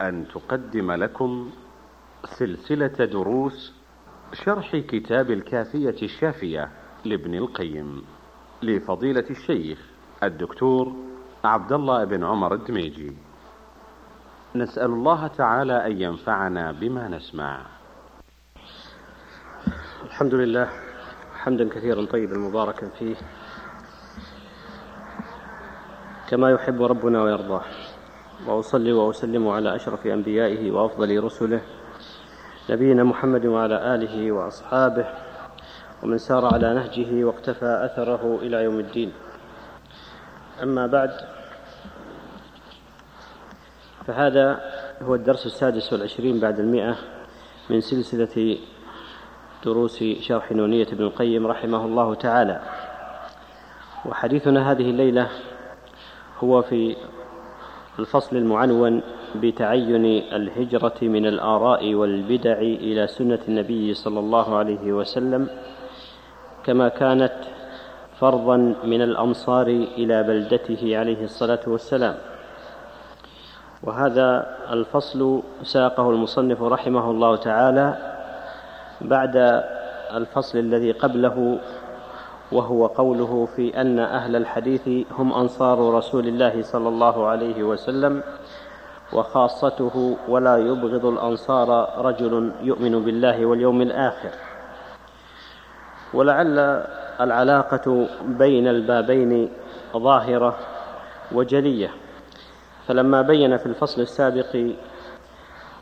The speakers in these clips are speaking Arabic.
أن تقدم لكم سلسلة دروس شرح كتاب الكافية الشافية لابن القيم لفضيلة الشيخ الدكتور عبد الله بن عمر الدميجي. نسأل الله تعالى أن ينفعنا بما نسمع. الحمد لله. حمدا كثيرا طيبا مباركا فيه. كما يحب ربنا ويرضاه. وأصلي وأسلم على أشرف أنبيائه وأفضل رسله نبينا محمد وعلى آله وأصحابه ومن سار على نهجه واقتفى أثره إلى يوم الدين. أما بعد فهذا هو الدرس السادس والعشرين بعد المئة من سلسلة دروس شرح نونية ابن القيم رحمه الله تعالى. وحديثنا هذه الليلة هو في الفصل المعنون بتعين الهجرة من الآراء والبدع إلى سنة النبي صلى الله عليه وسلم كما كانت فرضا من الأمصار إلى بلدته عليه الصلاة والسلام. وهذا الفصل ساقه المصنف رحمه الله تعالى بعد الفصل الذي قبله وهو قوله في أن أهل الحديث هم أنصار رسول الله صلى الله عليه وسلم وخاصته ولا يبغض الأنصار رجل يؤمن بالله واليوم الآخر. ولعل العلاقة بين البابين ظاهرة وجلية. فلما بين في الفصل السابق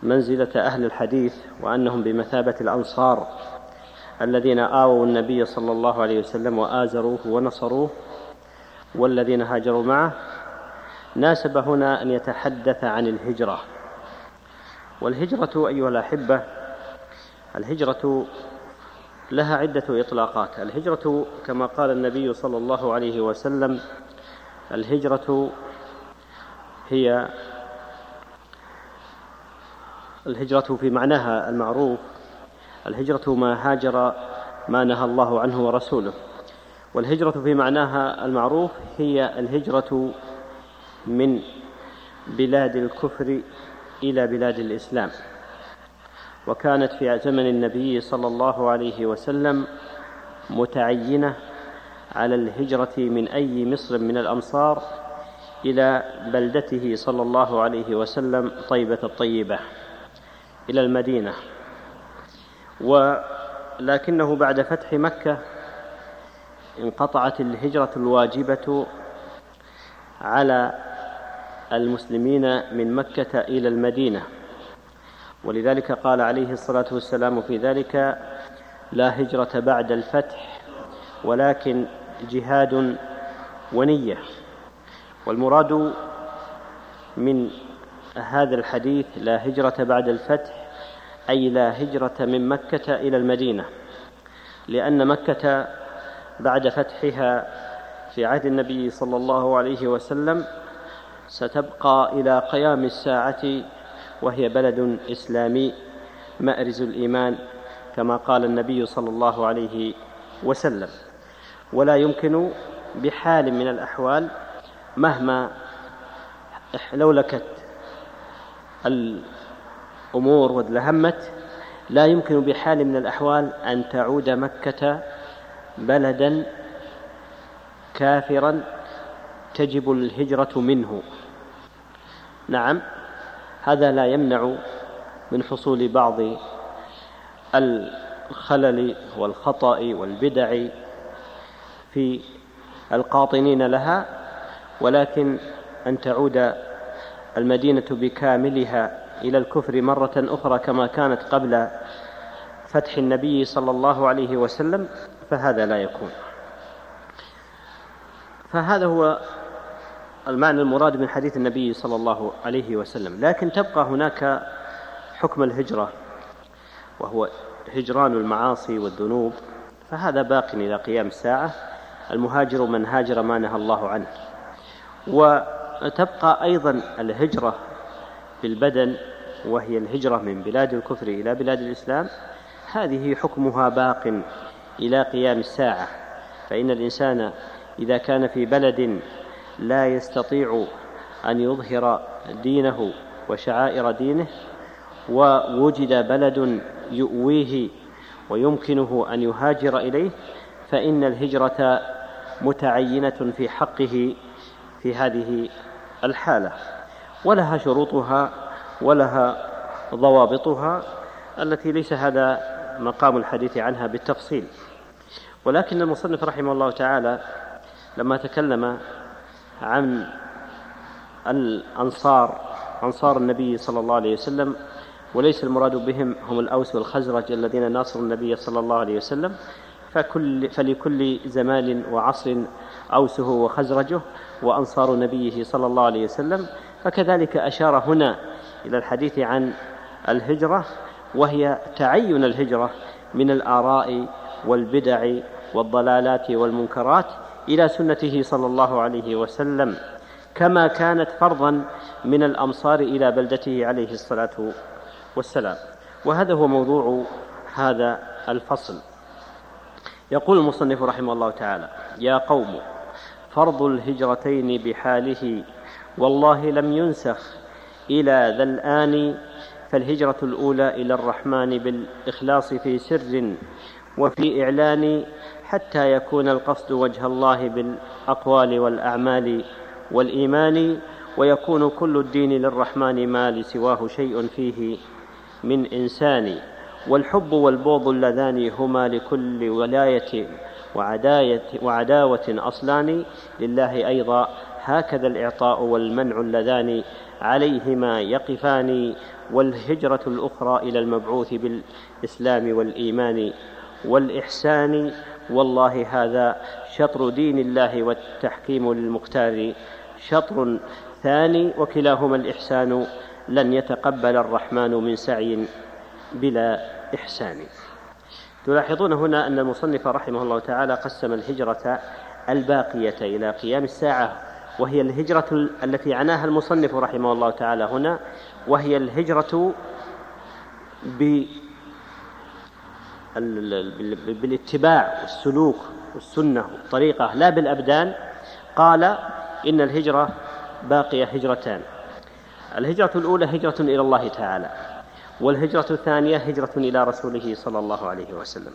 منزلة أهل الحديث وأنهم بمثابة الأنصار الذين آووا النبي صلى الله عليه وسلم وآزروه ونصروه والذين هاجروا معه ناسب هنا أن يتحدث عن الهجرة. والهجرة أيها الأحبة الهجرة لها عدة إطلاقات. الهجرة كما قال النبي صلى الله عليه وسلم الهجرة هي الهجرة في معناها المعروف الهجرة ما هاجر ما نهى الله عنه ورسوله. والهجرة في معناها المعروف هي الهجرة من بلاد الكفر إلى بلاد الإسلام. وكانت في زمن النبي صلى الله عليه وسلم متعينة على الهجرة من أي مصر من الأمصار إلى بلدته صلى الله عليه وسلم طيبة الطيبة إلى المدينة. ولكنه بعد فتح مكة انقطعت الهجرة الواجبة على المسلمين من مكة إلى المدينة. ولذلك قال عليه الصلاة والسلام في ذلك لا هجرة بعد الفتح ولكن جهاد ونية. والمراد من هذا الحديث لا هجرة بعد الفتح أي لا هجرة من مكة إلى المدينة لأن مكة بعد فتحها في عهد النبي صلى الله عليه وسلم ستبقى إلى قيام الساعة وهي بلد إسلامي مأرز الإيمان كما قال النبي صلى الله عليه وسلم. ولا يمكن بحال من الأحوال مهما لولكت أمور وادلهمت لا يمكن بحال من الأحوال أن تعود مكة بلدا كافرا تجب الهجرة منه. نعم هذا لا يمنع من حصول بعض الخلل والخطأ والبدع في القاطنين لها ولكن أن تعود المدينة بكاملها إلى الكفر مرة أخرى كما كانت قبل فتح النبي صلى الله عليه وسلم فهذا لا يكون. فهذا هو المعنى المراد من حديث النبي صلى الله عليه وسلم. لكن تبقى هناك حكم الهجرة وهو هجران المعاصي والذنوب. فهذا باق إلى قيام الساعة المهاجر من هاجر ما نهى الله عنه. وتبقى أيضا الهجرة في البدن وهي الهجرة من بلاد الكفر إلى بلاد الإسلام هذه حكمها باق إلى قيام الساعة. فإن الإنسان إذا كان في بلد لا يستطيع أن يظهر دينه وشعائر دينه ووجد بلد يؤويه ويمكنه أن يهاجر إليه فإن الهجرة متعينة في حقه في هذه الحالة. ولها شروطها ولها ضوابطها التي ليس هذا مقام الحديث عنها بالتفصيل. ولكن المصنف رحمه الله تعالى لما تكلم عن الأنصار أنصار النبي صلى الله عليه وسلم وليس المراد بهم هم الأوس والخزرج الذين ناصروا النبي صلى الله عليه وسلم فكل فلكل زمان وعصر أوسه وخزرجه وأنصار نبيه صلى الله عليه وسلم فكذلك أشار هنا إلى الحديث عن الهجرة وهي تعين الهجرة من الآراء والبدع والضلالات والمنكرات إلى سنته صلى الله عليه وسلم كما كانت فرضا من الأمصار إلى بلدته عليه الصلاة والسلام. وهذا هو موضوع هذا الفصل. يقول المصنف رحمه الله تعالى يا قوم فرض الهجرتين بحاله والله لم ينسخ إلى ذا الآن فالهجرة الأولى إلى الرحمن بالإخلاص في سر وفي إعلان حتى يكون القصد وجه الله بالأقوال والأعمال والإيمان ويكون كل الدين للرحمن ما لسواه شيء فيه من إنسان. والحب والبغض اللذان هما لكل ولاية وعداية وعداوة أصلان. لله أيضا هكذا الإعطاء والمنع اللذان عليهما يقفان والهجرة الأخرى إلى المبعوث بالإسلام والإيمان والإحسان. والله هذا شطر دين الله والتحكيم للمختار شطر ثاني وكلاهما الإحسان لن يتقبل الرحمن من سعي بلا إحسان. تلاحظون هنا أن المصنف رحمه الله تعالى قسم الهجرة الباقية إلى قيام الساعة. وهي الهجرة التي عناها المصنف رحمه الله تعالى هنا وهي الهجرة بالاتباع والسلوك والسنة والطريقة لا بالأبدان. قال إن الهجرة باقية هجرتان. الهجرة الأولى هجرة إلى الله تعالى والهجرة الثانية هجرة إلى رسوله صلى الله عليه وسلم.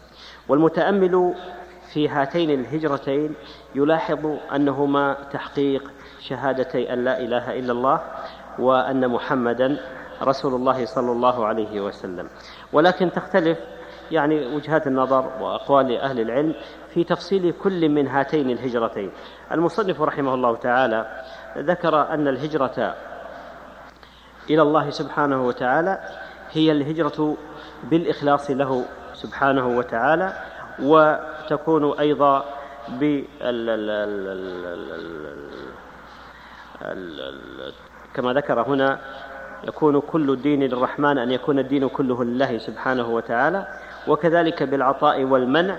والمتأمل في هاتين الهجرتين يلاحظ أنهما تحقيق شهادتي أن لا إله إلا الله وأن محمدا رسول الله صلى الله عليه وسلم. ولكن تختلف يعني وجهات النظر وأقوال أهل العلم في تفصيل كل من هاتين الهجرتين. المصنف رحمه الله تعالى ذكر أن الهجرة إلى الله سبحانه وتعالى هي الهجرة بالإخلاص له سبحانه وتعالى وتكون أيضا كما ذكر هنا يكون كل الدين للرحمن أن يكون الدين كله لله سبحانه وتعالى وكذلك بالعطاء والمنع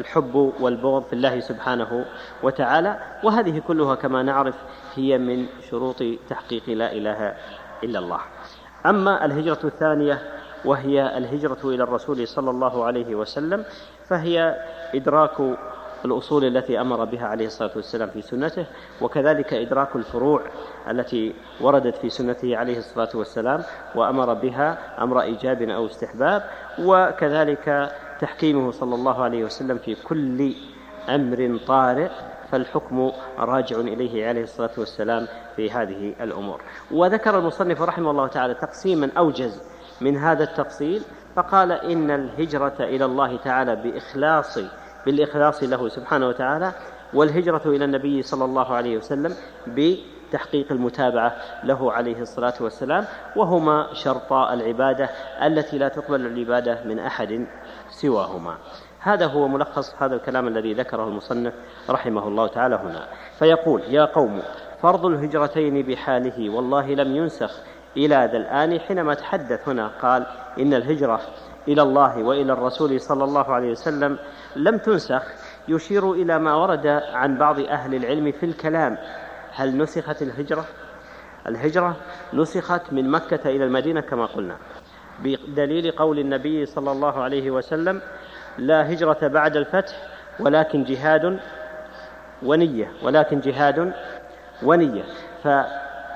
والحب والبغض في الله سبحانه وتعالى وهذه كلها كما نعرف هي من شروط تحقيق لا إله إلا الله. أما الهجرة الثانية وهي الهجرة إلى الرسول صلى الله عليه وسلم فهي إدراك الأصول التي أمر بها عليه الصلاة والسلام في سنته وكذلك إدراك الفروع التي وردت في سنته عليه الصلاة والسلام وأمر بها أمر إيجاب أو استحباب وكذلك تحكيمه صلى الله عليه وسلم في كل أمر طارئ فالحكم راجع إليه عليه الصلاة والسلام في هذه الأمور. وذكر المصنف رحمه الله تعالى تقسيما أوجز من هذا التفصيل فقال إن الهجرة إلى الله تعالى بإخلاص بالإخلاص له سبحانه وتعالى والهجرة إلى النبي صلى الله عليه وسلم بتحقيق المتابعة له عليه الصلاة والسلام وهما شرطا العبادة التي لا تقبل العبادة من أحد سواهما. هذا هو ملخص هذا الكلام الذي ذكره المصنف رحمه الله تعالى هنا. فيقول يا قوم فرض الهجرتين بحاله والله لم ينسخ إلى ذا الآن حينما تحدث هنا قال إن الهجرة إلى الله وإلى الرسول صلى الله عليه وسلم لم تنسخ يشير إلى ما ورد عن بعض أهل العلم في الكلام هل نسخت الهجرة؟ الهجرة نسخت من مكة إلى المدينة كما قلنا بدليل قول النبي صلى الله عليه وسلم لا هجرة بعد الفتح ولكن جهاد ونية ولكن جهاد ونية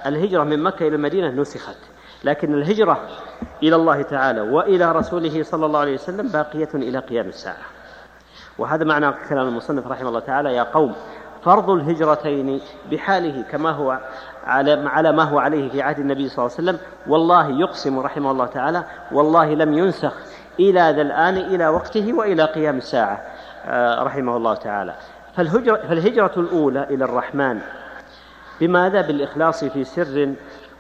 الهجرة من مكة إلى المدينة نسخت لكن الهجرة إلى الله تعالى وإلى رسوله صلى الله عليه وسلم باقية إلى قيام الساعة. وهذا معنى كلام المصنف رحمه الله تعالى يا قوم فرض الهجرتين بحاله كما هو على ما هو عليه في عهد النبي صلى الله عليه وسلم. والله يقسم رحمه الله تعالى والله لم ينسخ إلى ذا الآن إلى وقته وإلى قيام الساعة آه، رحمه الله تعالى. فالهجرة, فالهجرة الأولى إلى الرحمن بماذا؟ بالإخلاص في سر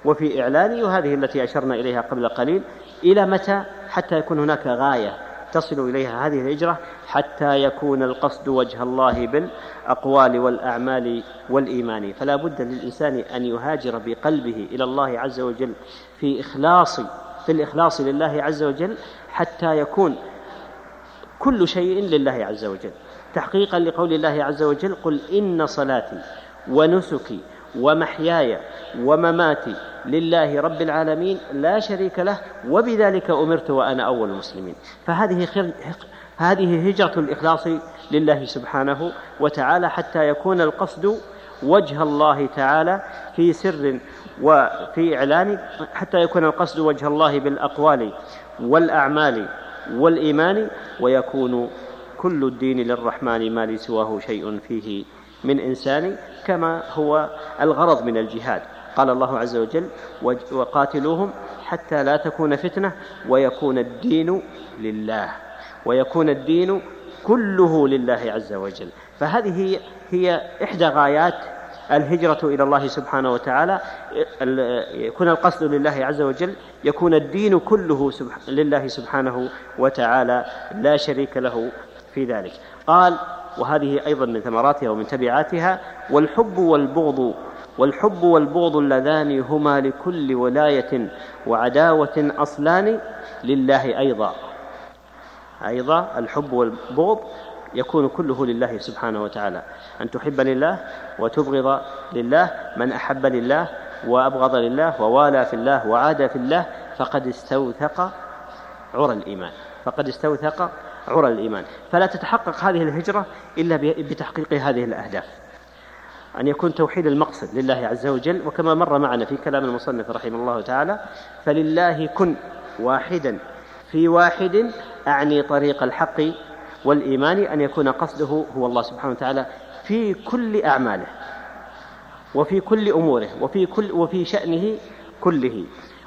وفي إعلان وهذه التي أشرنا إليها قبل قليل إلى متى؟ حتى يكون هناك غاية تصل إليها هذه الهجرة حتى يكون القصد وجه الله بالأقوال والأعمال والإيمان فلا بد للإنسان أن يهاجر بقلبه إلى الله عز وجل في إخلاص في الإخلاص لله عز وجل حتى يكون كل شيء لله عز وجل تحقيقا لقول الله عز وجل قل إن صلاتي ونسكي ومحياي ومماتي لله رب العالمين لا شريك له وبذلك أمرت وأنا أول المسلمين. فهذه خير هذه هجرة الإخلاص لله سبحانه وتعالى حتى يكون القصد وجه الله تعالى في سر وفي إعلان حتى يكون القصد وجه الله بالأقوال والأعمال والإيمان ويكون كل الدين للرحمن ما لي سواه شيء فيه من إنسان كما هو الغرض من الجهاد. قال الله عز وجل وقاتلوهم حتى لا تكون فتنة ويكون الدين لله ويكون الدين كله لله عز وجل. فهذه هي إحدى غايات الهجرة إلى الله سبحانه وتعالى. يكون القصد لله عز وجل يكون الدين كله لله سبحانه وتعالى. لا شريك له في ذلك. قال وهذه أيضا من ثمراتها ومن تبعاتها. والحب والبغض والحب والبغض اللذان هما لكل ولاية وعداوة أصلان لله أيضا. أيضا الحب والبغض يكون كله لله سبحانه وتعالى. أن تحب لله وتبغض لله من أحب لله وأبغض لله ووالى في الله وعاد في الله فقد استوثق عرى الإيمان. فقد استوثق عرى الإيمان. فلا تتحقق هذه الهجرة إلا بتحقيق هذه الأهداف. أن يكون توحيد المقصد لله عز وجل وكما مر معنا في كلام المصنف رحمه الله تعالى فلله كن واحدا. في واحد أعني طريق الحق والإيمان أن يكون قصده هو الله سبحانه وتعالى في كل أعماله وفي كل أموره وفي كل وفي شأنه كله.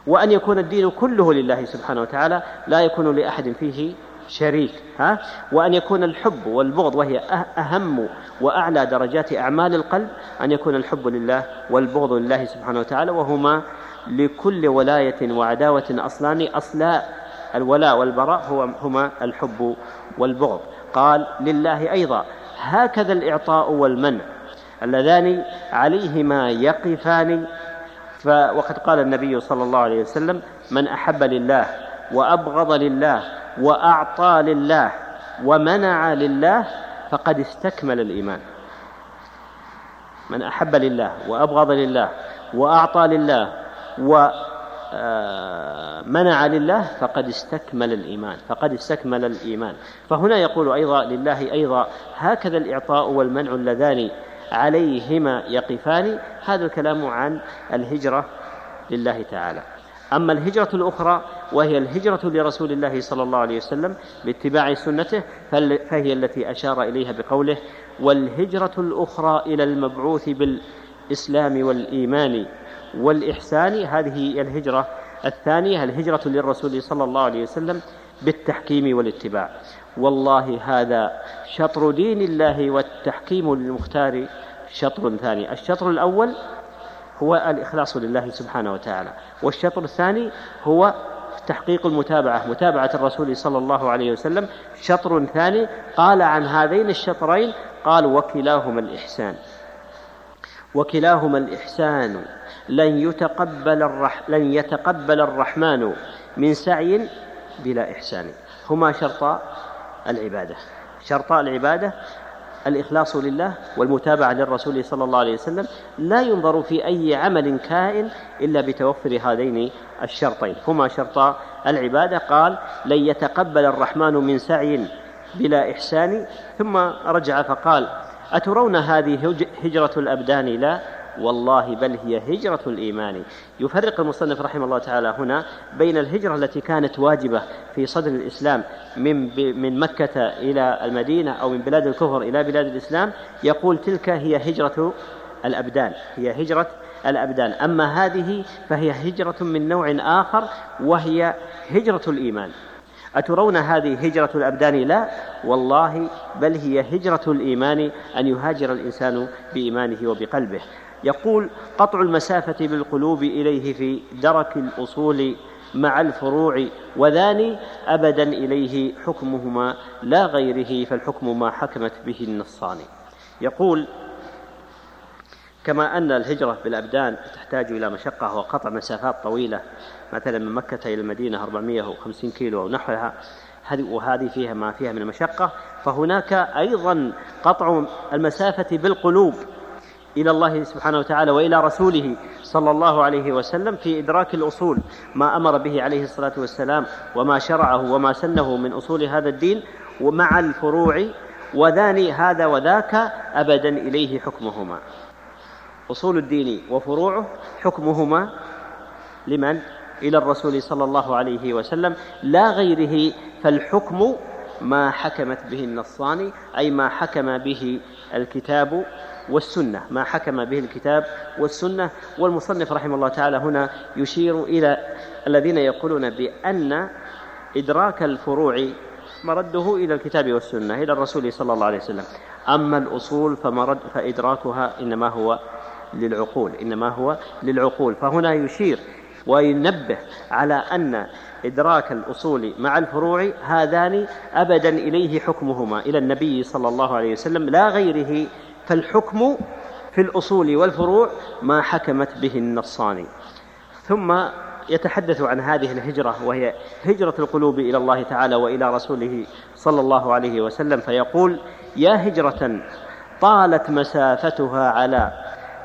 وأن يكون الدين كله لله سبحانه وتعالى لا يكون لأحد فيه شريك ها؟ وأن يكون الحب والبغض وهي أه-، أهم وأعلى درجات أعمال القلب أن يكون الحب لله والبغض لله سبحانه وتعالى وهما لكل ولاية وعداوة أصلان أصلا الولاء والبراء هما الحب والبغض. قال لله أيضا هكذا الإعطاء والمنع اللذان عليهما يقفان. وقد قال النبي صلى الله عليه وسلم من أحب لله وأبغض لله وأعطى لله ومنع لله فقد استكمل الإيمان. من أحب لله وأبغض لله وأعطى لله ومنع لله فقد استكمل الإيمان فقد استكمل الإيمان. فهنا يقول أيضا لله أيضا هكذا الإعطاء والمنع اللذان عليهما يقفان. هذا الكلام عن الهجرة لله تعالى. أما الهجرة الأخرى وهي الهجرة لرسول الله صلى الله عليه وسلم باتباع سنته فهي التي أشار إليها بقوله والهجرة الأخرى إلى المبعوث بالإسلام والإيمان والإحسان. هذه الهجرة الثانية الهجرة للرسول صلى الله عليه وسلم بالتحكيم والاتباع. والله هذا شطر دين الله والتحكيم للمختار شطر ثاني. الشطر الأول هو الإخلاص لله سبحانه وتعالى والشطر الثاني هو تحقيق المتابعة متابعة الرسول صلى الله عليه وسلم. شطر ثاني قال عن هذين الشطرين قال وكلاهما الإحسان. وكلاهما الإحسان لن يتقبل الرح لن يتقبل الرحمن من سعي بلا إحسان. هما شرطا العبادة. شرطا العبادة الإخلاص لله والمتابعة للرسول صلى الله عليه وسلم لا ينظر في أي عمل كائن إلا بتوفر هذين الشرطين. هما شرطا العبادة قال لن يتقبل الرحمن من سعي بلا إحسان. ثم رجع فقال أترون هذه هجرة الأبدان؟ لا. والله بل هي هجرة الإيمان. يفرق المصنف رحمه الله تعالى هنا بين الهجرة التي كانت واجبة في صدر الإسلام من من مكة إلى المدينة أو من بلاد الكفر إلى بلاد الإسلام يقول تلك هي هجرة الأبدان هي هجرة الأبدان. أما هذه فهي هجرة من نوع آخر وهي هجرة الإيمان. أترون هذه هجرة الأبدان؟ لا. والله بل هي هجرة الإيمان أن يهاجر الإنسان بإيمانه وبقلبه. يقول قطع المسافة بالقلوب إليه في درك الأصول مع الفروع وذان أبدا إليه حكمهما لا غيره فالحكم ما حكمت به النصان. يقول كما أن الهجرة بالأبدان تحتاج إلى مشقة وقطع مسافات طويلة مثلا من مكة إلى المدينة 450 كيلو أو نحوها وهذه فيها ما فيها من المشقة. فهناك أيضا قطع المسافة بالقلوب. إلى الله سبحانه وتعالى وإلى رسوله صلى الله عليه وسلم في إدراك الأصول ما أمر به عليه الصلاة والسلام وما شرعه وما سنه من أصول هذا الدين ومع الفروع وذان هذا وذاك أبدا إليه حكمهما أصول الدين وفروعه حكمهما لمن؟ إلى الرسول صلى الله عليه وسلم لا غيره فالحكم ما حكمت به النصان أي ما حكم به الكتاب والسنة ما حكم به الكتاب والسنة. والمصنف رحمه الله تعالى هنا يشير إلى الذين يقولون بأن إدراك الفروع مرده إلى الكتاب والسنة إلى الرسول صلى الله عليه وسلم. أما الأصول فمرد فإدراكها إنما هو للعقول إنما هو للعقول. فهنا يشير وينبه على أن إدراك الأصول مع الفروع هذان أبدا إليه حكمهما إلى النبي صلى الله عليه وسلم لا غيره فالحكم في الأصول والفروع ما حكمت به النصان ثم يتحدث عن هذه الهجرة وهي هجرة القلوب إلى الله تعالى وإلى رسوله صلى الله عليه وسلم فيقول يا هجرة طالت مسافتها على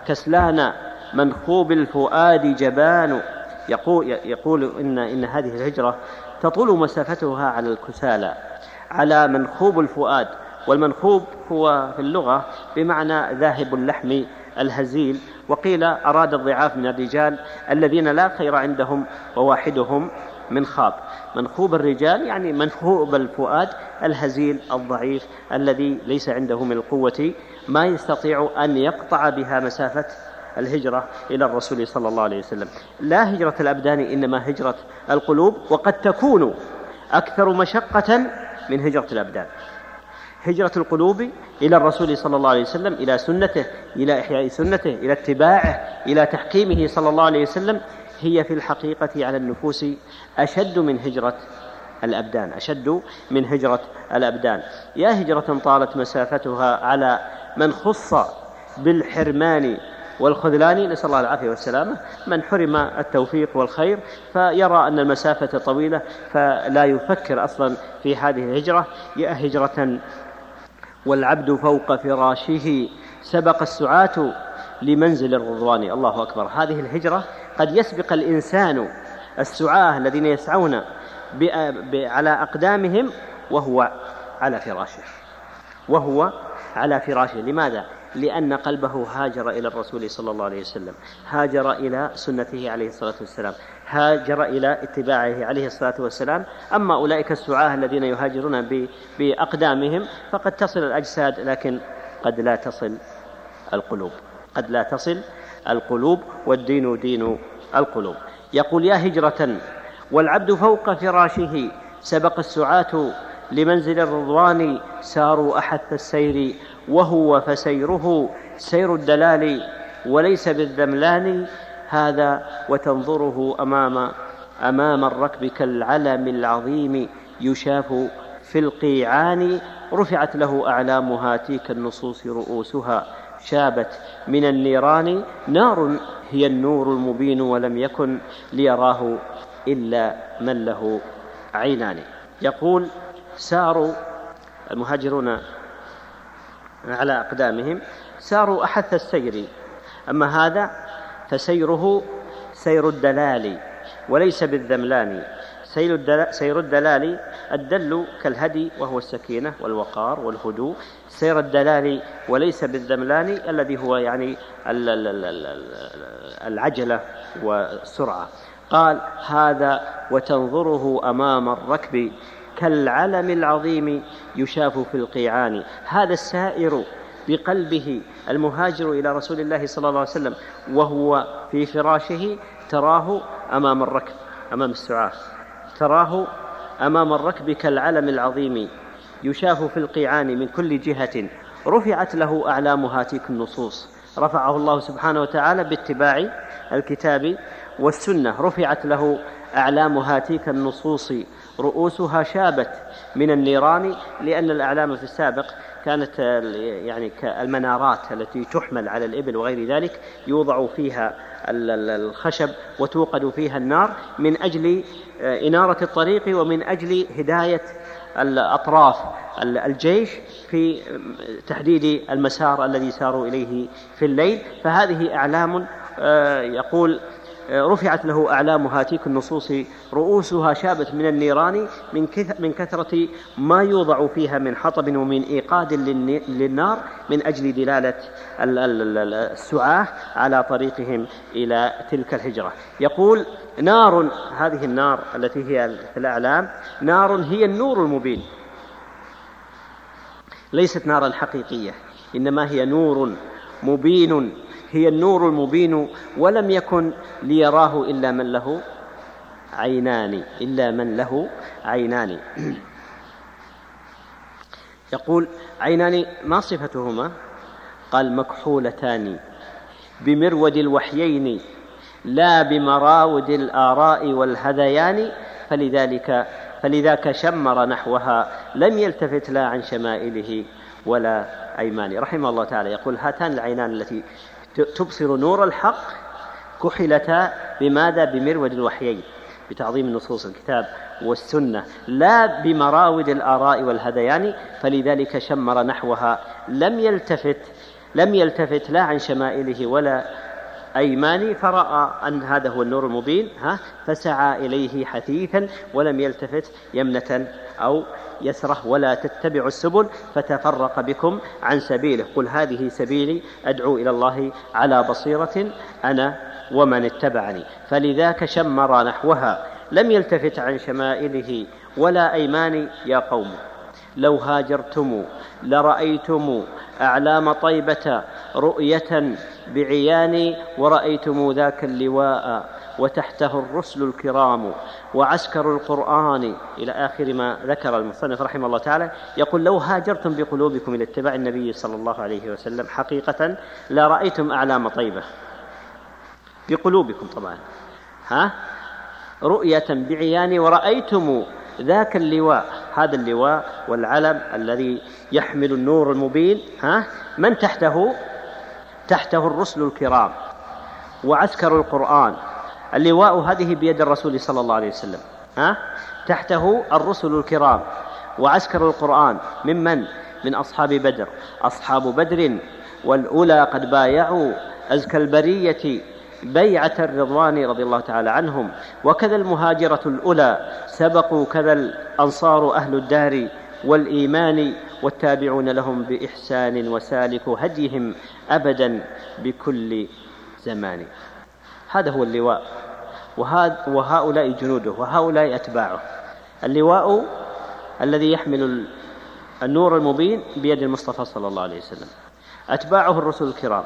كسلان منخوب الفؤاد جبان يقول, يقول إن, إن هذه الهجرة تطول مسافتها على الكسالى على منخوب الفؤاد. والمنخوب هو في اللغة بمعنى ذاهب اللحم الهزيل. وقيل أراد الضعاف من الرجال الذين لا خير عندهم وواحدهم من خاب منخوب الرجال يعني منخوب الفؤاد الهزيل الضعيف الذي ليس عنده من القوة ما يستطيع أن يقطع بها مسافة الهجرة إلى الرسول صلى الله عليه وسلم. لا هجرة الأبدان إنما هجرة القلوب وقد تكون أكثر مشقة من هجرة الأبدان. هجرة القلوب إلى الرسول صلى الله عليه وسلم إلى سنته إلى إحياء سنته إلى اتباعه إلى تحكيمه صلى الله عليه وسلم هي في الحقيقة على النفوس أشد من هجرة الأبدان أشد من هجرة الأبدان. يا هجرة طالت مسافتها على من خص بالحرمان والخذلان نسأل الله العافية والسلامة. من حرم التوفيق والخير فيرى أن المسافة طويلة فلا يفكر أصلا في هذه الهجرة. يا هجرة والعبد فوق فراشه سبق السعاة لمنزل الرضوان. الله أكبر. هذه الهجرة قد يسبق الإنسان السعاة الذين يسعون على أقدامهم وهو على فراشه. وهو على فراشه. لماذا؟ لأن قلبه هاجر إلى الرسول صلى الله عليه وسلم. هاجر إلى سنته عليه الصلاة والسلام. هاجر إلى اتباعه عليه الصلاة والسلام. أما أولئك السعاة الذين يهاجرون بأقدامهم فقد تصل الأجساد لكن قد لا تصل القلوب. قد لا تصل القلوب والدين دين القلوب. يقول يا هجرة والعبد فوق فراشه. سبق السعاة لمنزل الرضوان ساروا أحث السير وهو فسيره سير الدلال وليس بالذملان هذا وتنظره أمام أمام الركب كالعلم العظيم يشاف في القيعان. رفعت له أعلامها تيك النصوص رؤوسها. شابت من النيران. نار هي النور المبين ولم يكن ليراه إلا من له عينان. يقول ساروا المهاجرون على أقدامهم ساروا أحث السير. أما هذا فسيره سير الدلال وليس بالذملان. سير الدلال الدل كالهدي وهو السكينة والوقار والهدوء. سير الدلال وليس بالذملان الذي هو يعني العجلة والسرعة. قال هذا وتنظره أمام الركب كالعلم العظيم يشاف في القيعان. هذا السائر بقلبه المهاجر إلى رسول الله صلى الله عليه وسلم وهو في فراشه تراه أمام الركب أمام السعاه تراه أمام الركب كالعلم العظيم يشاف في القيعان من كل جهة. رفعت له اعلام هاتيك النصوص. رفعه الله سبحانه وتعالى باتباع الكتاب والسنة. رفعت له اعلام هاتيك النصوص. رؤوسها شابت من النيران لأن الأعلام في السابق كانت يعني كالمنارات التي تحمل على الإبل وغير ذلك يوضع فيها الخشب وتوقد فيها النار من أجل آه، إنارة الطريق ومن أجل هداية الأطراف الجيش في تحديد المسار الذي ساروا إليه في الليل. فهذه أعلام آه، يقول رفعت له أعلام هاتيك النصوص رؤوسها شابت من النيران من من كثرة ما يوضع فيها من حطب ومن إيقاد للنار من أجل دلالة السعاة على طريقهم إلى تلك الهجرة. يقول نار هذه النار التي هي في الأعلام نار هي النور المبين. ليست نارا حقيقية إنما هي نور مبين. هي النور المبين ولم يكن ليراه إلا من له عينان إلا من له عينان. يقول عينان ما صفتهما؟ قال مكحولتان بمرود الوحيين لا بمراود الآراء والهذيان فلذلك فلذاك شمر نحوها لم يلتفت لا عن شمائله ولا أيمان رحمه الله تعالى. يقول هاتان العينان التي تبصر نور الحق كحلتا بماذا؟ بمرود الوحيين بتعظيم نصوص الكتاب والسنة لا بمراود الآراء والهذيان فلذلك شمر نحوها. لم يلتفت لم يلتفت لا عن شمائله ولا أيمان فرأى أن هذا هو النور المبين ها فسعى إليه حثيثا ولم يلتفت يمنة أو يسره ولا تتبعوا السبل فتفرق بكم عن سبيله. قل هذه سبيلي أدعو إلى الله على بصيرة أنا ومن اتبعني. فلذاك شمر نحوها لم يلتفت عن شمائله ولا أيمان يا قوم. لو هاجرتم لرأيتم أعلام طيبة رؤية بعيان ورأيتم ذاك اللواء وتحته الرسل الكرام وعسكر القرآن إلى آخر ما ذكر المصنف رحمه الله تعالى يقول لو هاجرتم بقلوبكم إلى اتباع النبي صلى الله عليه وسلم حقيقة لرأيتم أعلام طيبة. بقلوبكم طبعا. ها؟ رؤية بعيان ورأيتم ذاك اللواء. هذا اللواء والعلم الذي يحمل النور المبين. ها؟ من تحته؟ تحته الرسل الكرام وعسكر القرآن. اللواء هذه بيد الرسول صلى الله عليه وسلم. ها؟ تحته الرسل الكرام وعسكر القرآن ممن؟ من أصحاب بدر. أصحاب بدر والأولى قد بايعوا أزكى البرية بيعة الرضوان رضي الله تعالى عنهم. وكذا المهاجرة الأولى سبقوا كذا الأنصار أهل الدار والإيمان والتابعون لهم بإحسان وسالك هديهم أبدا بكل زمان. هذا هو اللواء. وهؤلاء جنوده وهؤلاء أتباعه. اللواء الذي يحمل النور المبين بيد المصطفى صلى الله عليه وسلم. أتباعه الرسل الكرام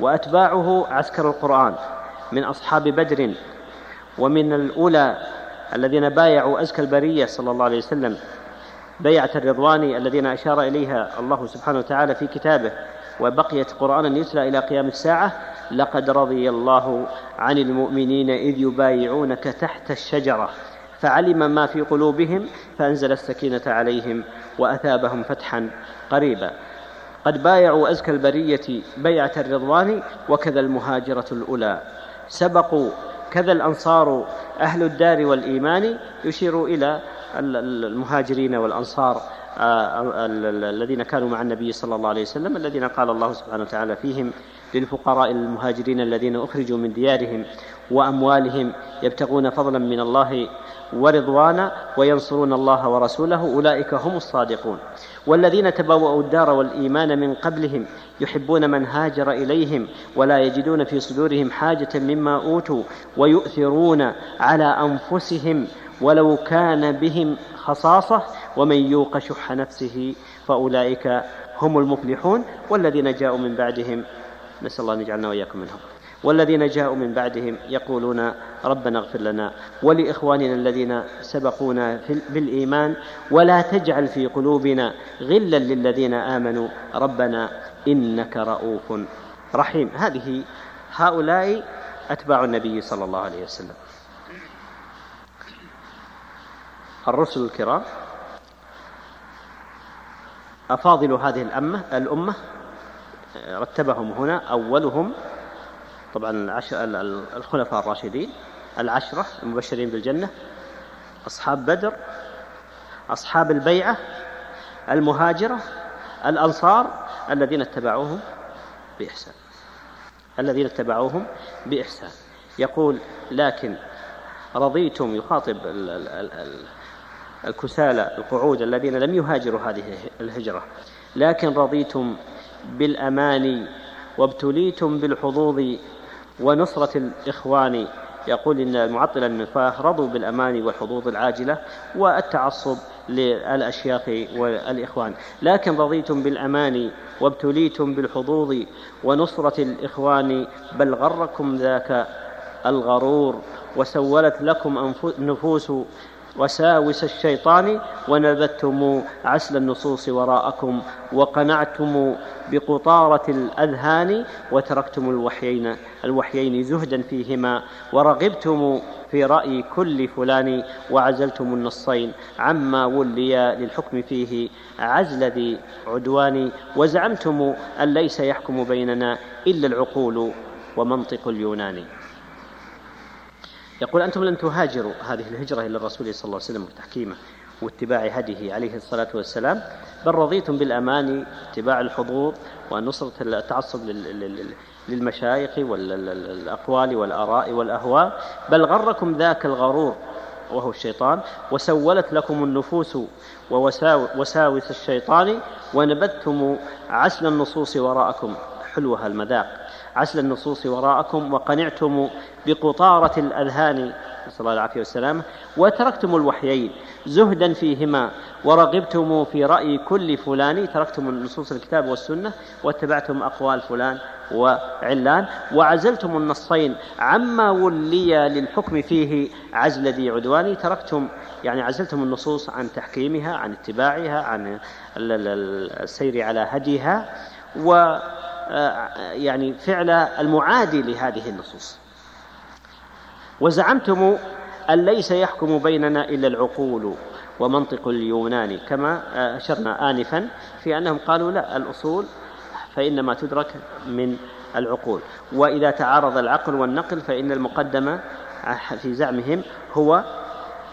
وأتباعه عسكر القرآن من أصحاب بدر ومن الأولى الذين بايعوا أزكى البرية صلى الله عليه وسلم بيعة الرضوان الذين أشار إليها الله سبحانه وتعالى في كتابه وبقيت قرآنا يتلى إلى قيام الساعة. لقد رضي الله عن المؤمنين إذ يبايعونك تحت الشجرة. فعلم ما في قلوبهم فأنزل السكينة عليهم وأثابهم فتحا قريبا. قد بايعوا أزكى البرية بيعة الرضوان وكذا المهاجرة الأولى. سبقوا كذا الأنصار أهل الدار والإيمان يشير إلى المهاجرين والأنصار آه، الذين كانوا مع النبي صلى الله عليه وسلم الذين قال الله سبحانه وتعالى فيهم للفقراء المهاجرين الذين أخرجوا من ديارهم وأموالهم يبتغون فضلا من الله ورضوانا وينصرون الله ورسوله. أولئك هم الصادقون. والذين تبوأوا الدار والإيمان من قبلهم يحبون من هاجر إليهم ولا يجدون في صدورهم حاجة مما أوتوا ويؤثرون على أنفسهم ولو كان بهم خصاصة. ومن يوق شح نفسه فأولئك هم المفلحون. والذين جاءوا من بعدهم نسأل الله أن يجعلنا وإياكم منهم. والذين جاءوا من بعدهم يقولون ربنا اغفر لنا ولإخواننا الذين سبقونا بالإيمان ولا تجعل في قلوبنا غلا للذين آمنوا. ربنا إنك رؤوف رحيم. هذه هؤلاء أتباع النبي صلى الله عليه وسلم. الرسل الكرام أفاضل هذه الأمة الأمة رتبهم هنا أولهم طبعا الخلفاء الراشدين العشرة المبشرين بالجنة أصحاب بدر أصحاب البيعة المهاجرة الأنصار الذين اتبعوهم بإحسان. الذين اتبعوهم بإحسان. يقول لكن رضيتم يخاطب الكسالى القعود الذين لم يهاجروا هذه الهجرة. لكن رضيتم بالأماني وابتليتم بالحظوظ ونصرة الإخوان. يقول إن المعطلة النفاه رضوا بالأمان والحظوظ العاجلة والتعصب للأشياخ والإخوان. لكن رضيتم بالأمان وابتليتم بالحظوظ ونصرة الإخوان بل غركم ذاك الغرور وسولت لكم نفوس وساوس الشيطان ونبذتم عسل النصوص وراءكم وقنعتم بقطارة الأذهان وتركتم الوحيين الوحيين زهدا فيهما ورغبتم في رأي كل فلان وعزلتم النصين. عما ولي للحكم فيه عزل ذي عدوان وزعمتم أن ليس يحكم بيننا إلا العقول ومنطق اليوناني يقول أنتم لن تهاجروا. هذه الهجرة إلى الرسول صلى الله عليه وسلم وتحكيمه واتباع هديه عليه الصلاة والسلام. بل رضيتم بالأمان اتباع الحظوظ ونصرة التعصب للمشايخ والأقوال والآراء والأهواء. بل غركم ذاك الغرور وهو الشيطان وسولت لكم النفوس ووساوس الشيطان ونبذتم عسل النصوص وراءكم حلوها المذاق. عسل النصوص وراءكم وقنعتم بقطارة الأذهان. نسأل الله العافية والسلامة. وتركتم الوحيين زهدا فيهما ورغبتم في رأي كل فلان. تركتم النصوص الكتاب والسنة واتبعتم أقوال فلان وعلان. وعزلتم النصين عما ولي للحكم فيه عزل ذي عدوان. تركتم يعني عزلتم النصوص عن تحكيمها عن اتباعها عن السير على هديها. و يعني فعل المعادي لهذه النصوص. وزعمتم أن ليس يحكم بيننا إلا العقول ومنطق اليونان كما أشرنا آنفا في أنهم قالوا لا الأصول فإنما تدرك من العقول. وإذا تعارض العقل والنقل فإن المقدم في زعمهم هو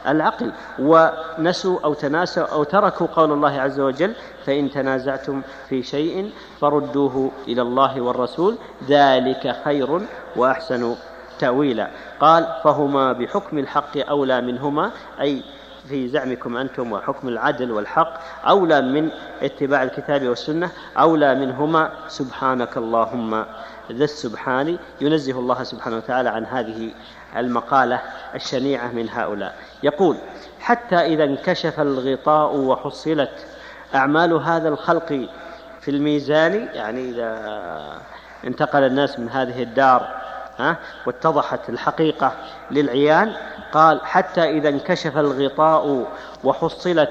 العقل. ونسوا أو تناسوا أو تركوا قول الله عز وجل فإن تنازعتم في شيء فردوه إلى الله والرسول ذلك خير وأحسن تأويلا. قال فهما بحكم الحق أولى منهما أي في زعمكم أنتم وحكم العدل والحق أولى من اتباع الكتاب والسنة أولى منهما. سبحانك اللهم. ذا السبحان. ينزه الله سبحانه وتعالى عن هذه المقالة الشنيعة من هؤلاء. يقول حتى إذا انكشف الغطاء وحصلت أعمال هذا الخلق في الميزان يعني إذا انتقل الناس من هذه الدار ها واتضحت الحقيقة للعيان قال حتى إذا انكشف الغطاء وحصلت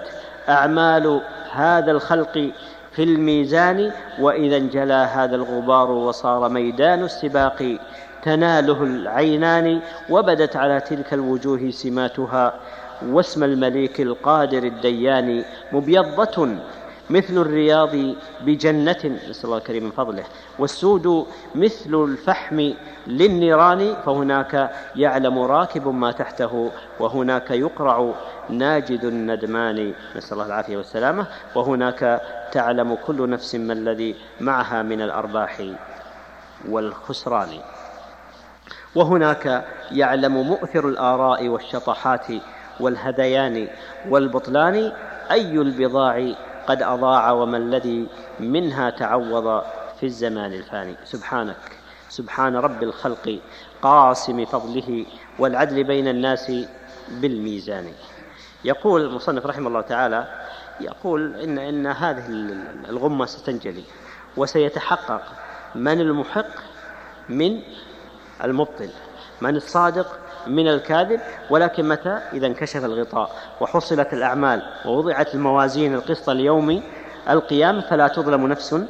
أعمال هذا الخلق في الميزان وإذا انجلى هذا الغبار وصار ميدان السباق تناله العينان وبدت على تلك الوجوه سماتها. واسم المليك القادر الديان مبيضة مثل الرياض بجنة نسأل الله الكريم من فضله. والسود مثل الفحم للنيران فهناك يعلم راكب ما تحته وهناك يقرع ناجد الندمان نسأل الله العافية والسلامة. وهناك تعلم كل نفس ما الذي معها من الأرباح والخسران. وهناك يعلم مؤثر الآراء والشطحات والهذيان والبطلان أي البضاع قد أضاع وما الذي منها تعوض في الزمان الفاني. سبحانك. سبحان رب الخلق قاسم فضله والعدل بين الناس بالميزان. يقول المصنف رحمه الله تعالى يقول إن إن هذه الغمة ستنجلي وسيتحقق من المحق من المبطل. من الصادق من الكاذب ولكن متى؟ إذا انكشف الغطاء وحصلت الأعمال ووضعت الموازين القسط اليومي القيام فلا تظلم نفس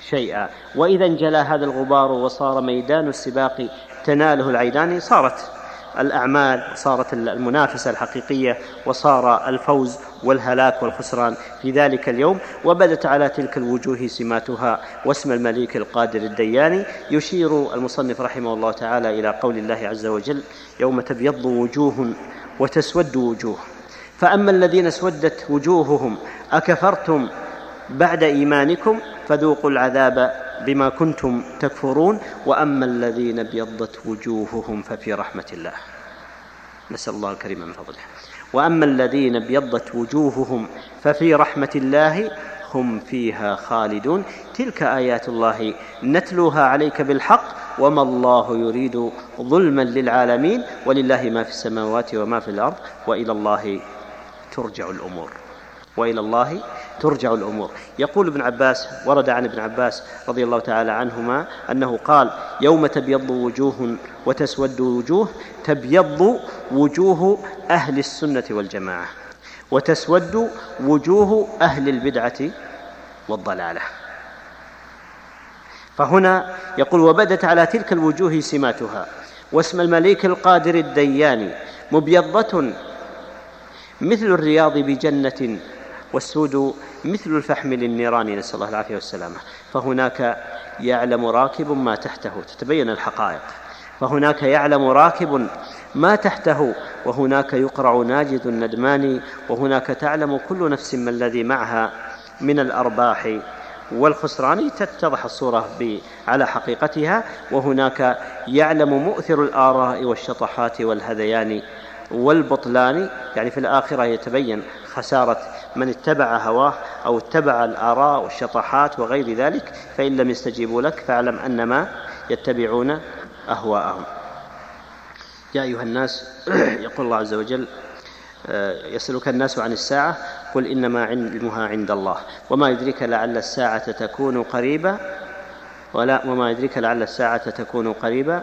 شيئا. وإذا انجلى هذا الغبار وصار ميدان السباق تناله العيدان صارت الأعمال صارت المنافسة الحقيقية وصار الفوز والهلاك والخسران في ذلك اليوم وبدت على تلك الوجوه سماتها واسم المليك القادر الديان يشير المصنف رحمه الله تعالى إلى قول الله عز وجل يوم تبيض وجوه وتسود وجوه. فأما الذين اسودت وجوههم أكفرتم بعد إيمانكم فذوقوا العذاب بما كنتم تكفرون وأما الذين ابيضت وجوههم ففي رحمة الله. نسأل الله الكريم من فضله. وأما الذين ابيضت وجوههم ففي رحمة الله هم فيها خالدون. تلك آيات الله نتلوها عليك بالحق وما الله يريد ظلما للعالمين. ولله ما في السماوات وما في الأرض وإلى الله ترجع الأمور. وإلى الله ترجع الأمور. يقول ابن عباس ورد عن ابن عباس رضي الله تعالى عنهما أنه قال يوم تبيض وجوه وتسود وجوه تبيض وجوه أهل السنة والجماعة وتسود وجوه أهل البدعة والضلالة. فهنا يقول وبدت على تلك الوجوه سماتها واسم المليك القادر الديان مبيضة مثل الرياض بجنة والسود مثل الفحم للنيران نسأل الله العافية والسلامة. فهناك يعلم راكب ما تحته. تتبين الحقائق. فهناك يعلم راكب ما تحته وهناك يقرع ناجد الندمان وهناك تعلم كل نفس ما الذي معها من الأرباح والخسران. تتضح الصورة على حقيقتها. وهناك يعلم مؤثر الآراء والشطحات والهذيان والبطلان. يعني في الآخرة يتبين خسارة من اتبع هواه أو اتبع الآراء والشطحات وغير ذلك فإن لم يستجيبوا لك فاعلم أنما يتبعون أهواءهم. يا أيها الناس يقول الله عز وجل آه، يسألك الناس عن الساعة قل إنما علمها عند الله وما يدريك لعل الساعة تكون قريبة ولا وما يدريك لعل الساعة تكون قريبة.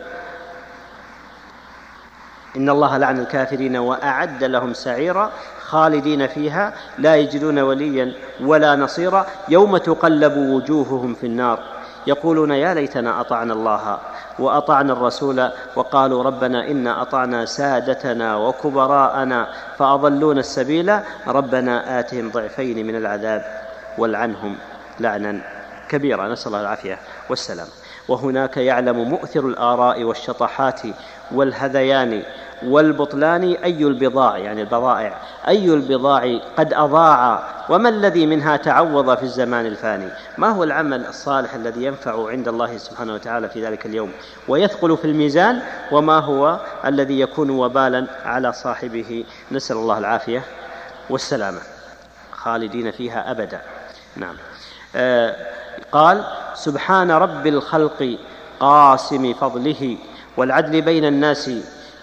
إن الله لعن الكافرين وأعد لهم سعيرا. خالدين فيها لا يجدون وليا ولا نصيرا يوم تقلب وجوههم في النار. يقولون يا ليتنا أطعنا الله وأطعنا الرسول وقالوا ربنا إنا أطعنا سادتنا وكبراءنا فأضلونا السبيل ربنا آتهم ضعفين من العذاب والعنهم لعنا كبيرا. نسأل الله العافية والسلام. وهناك يعلم مؤثر الآراء والشطحات والهذيان والبطلان أي البضاع يعني البضائع أي البضاع قد أضاع وما الذي منها تعوض في الزمان الفاني؟ ما هو العمل الصالح الذي ينفع عند الله سبحانه وتعالى في ذلك اليوم؟ ويثقل في الميزان وما هو الذي يكون وبالا على صاحبه؟ نسأل الله العافية والسلامة. خالدين فيها أبدا. نعم. آه قال سبحان رب الخلق قاسم فضله والعدل بين الناس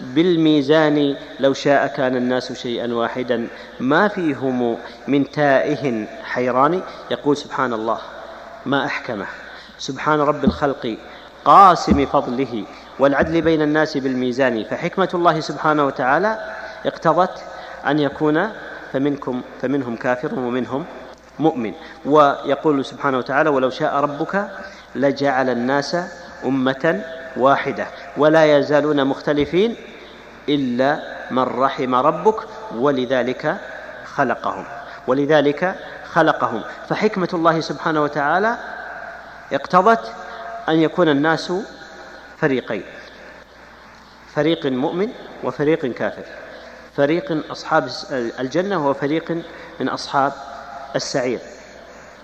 بالميزان لو شاء كان الناس شيئا واحدا. ما فيهم من تائه حيران يقول سبحان الله ما أحكمه. سبحان رب الخلق قاسم فضله والعدل بين الناس بالميزان. فحكمة الله سبحانه وتعالى اقتضت أن يكون فمنكم فمنهم كافر ومنهم مؤمن. ويقول سبحانه وتعالى ولو شاء ربك لجعل الناس أمة واحدة ولا يزالون مختلفين إلا من رحم ربك ولذلك خلقهم. ولذلك خلقهم. فحكمة الله سبحانه وتعالى اقتضت أن يكون الناس فريقين. فريق مؤمن وفريق كافر. فريق أصحاب الجنة وفريق من أصحاب السعير.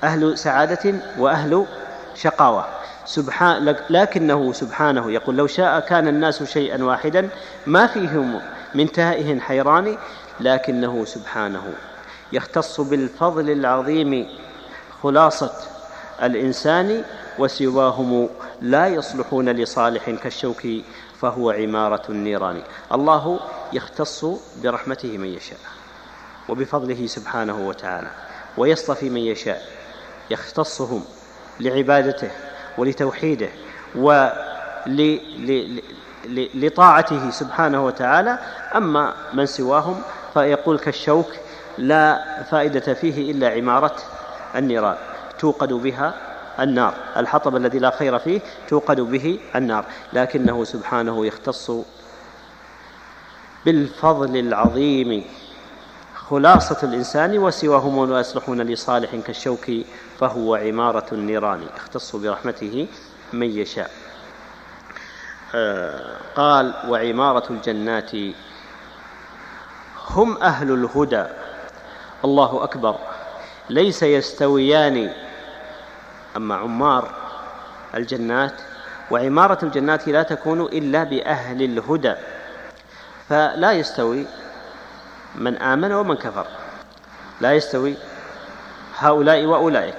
أهل سعادة وأهل شقاوة. سبحان لكنه سبحانه يقول لو شاء كان الناس شيئا واحدا ما فيهم من تائه حيران لكنه سبحانه يختص بالفضل العظيم خلاصة الإنسان وسواهم لا يصلحون لصالح كالشوك فهو عمارة النيران. الله يختص برحمته من يشاء وبفضله سبحانه وتعالى ويصطفي من يشاء يختصهم لعبادته ولتوحيده ولطاعته سبحانه وتعالى. أما من سواهم فيقول كالشوك لا فائدة فيه إلا عمارة النيران. توقد بها النار. الحطب الذي لا خير فيه توقد به النار. لكنه سبحانه يختص بالفضل العظيم. خلاصة الإنسان وسواهم لا يصلحون لصالح كالشوك فهو عمارة النيران. يختص برحمته من يشاء. آه، قال وعمارة الجنات هم أهل الهدى. الله أكبر. ليس يستويان. أما عمار الجنات وعمارة الجنات لا تكون إلا بأهل الهدى. فلا يستوي من آمن ومن كفر. لا يستوي هؤلاء وأولئك.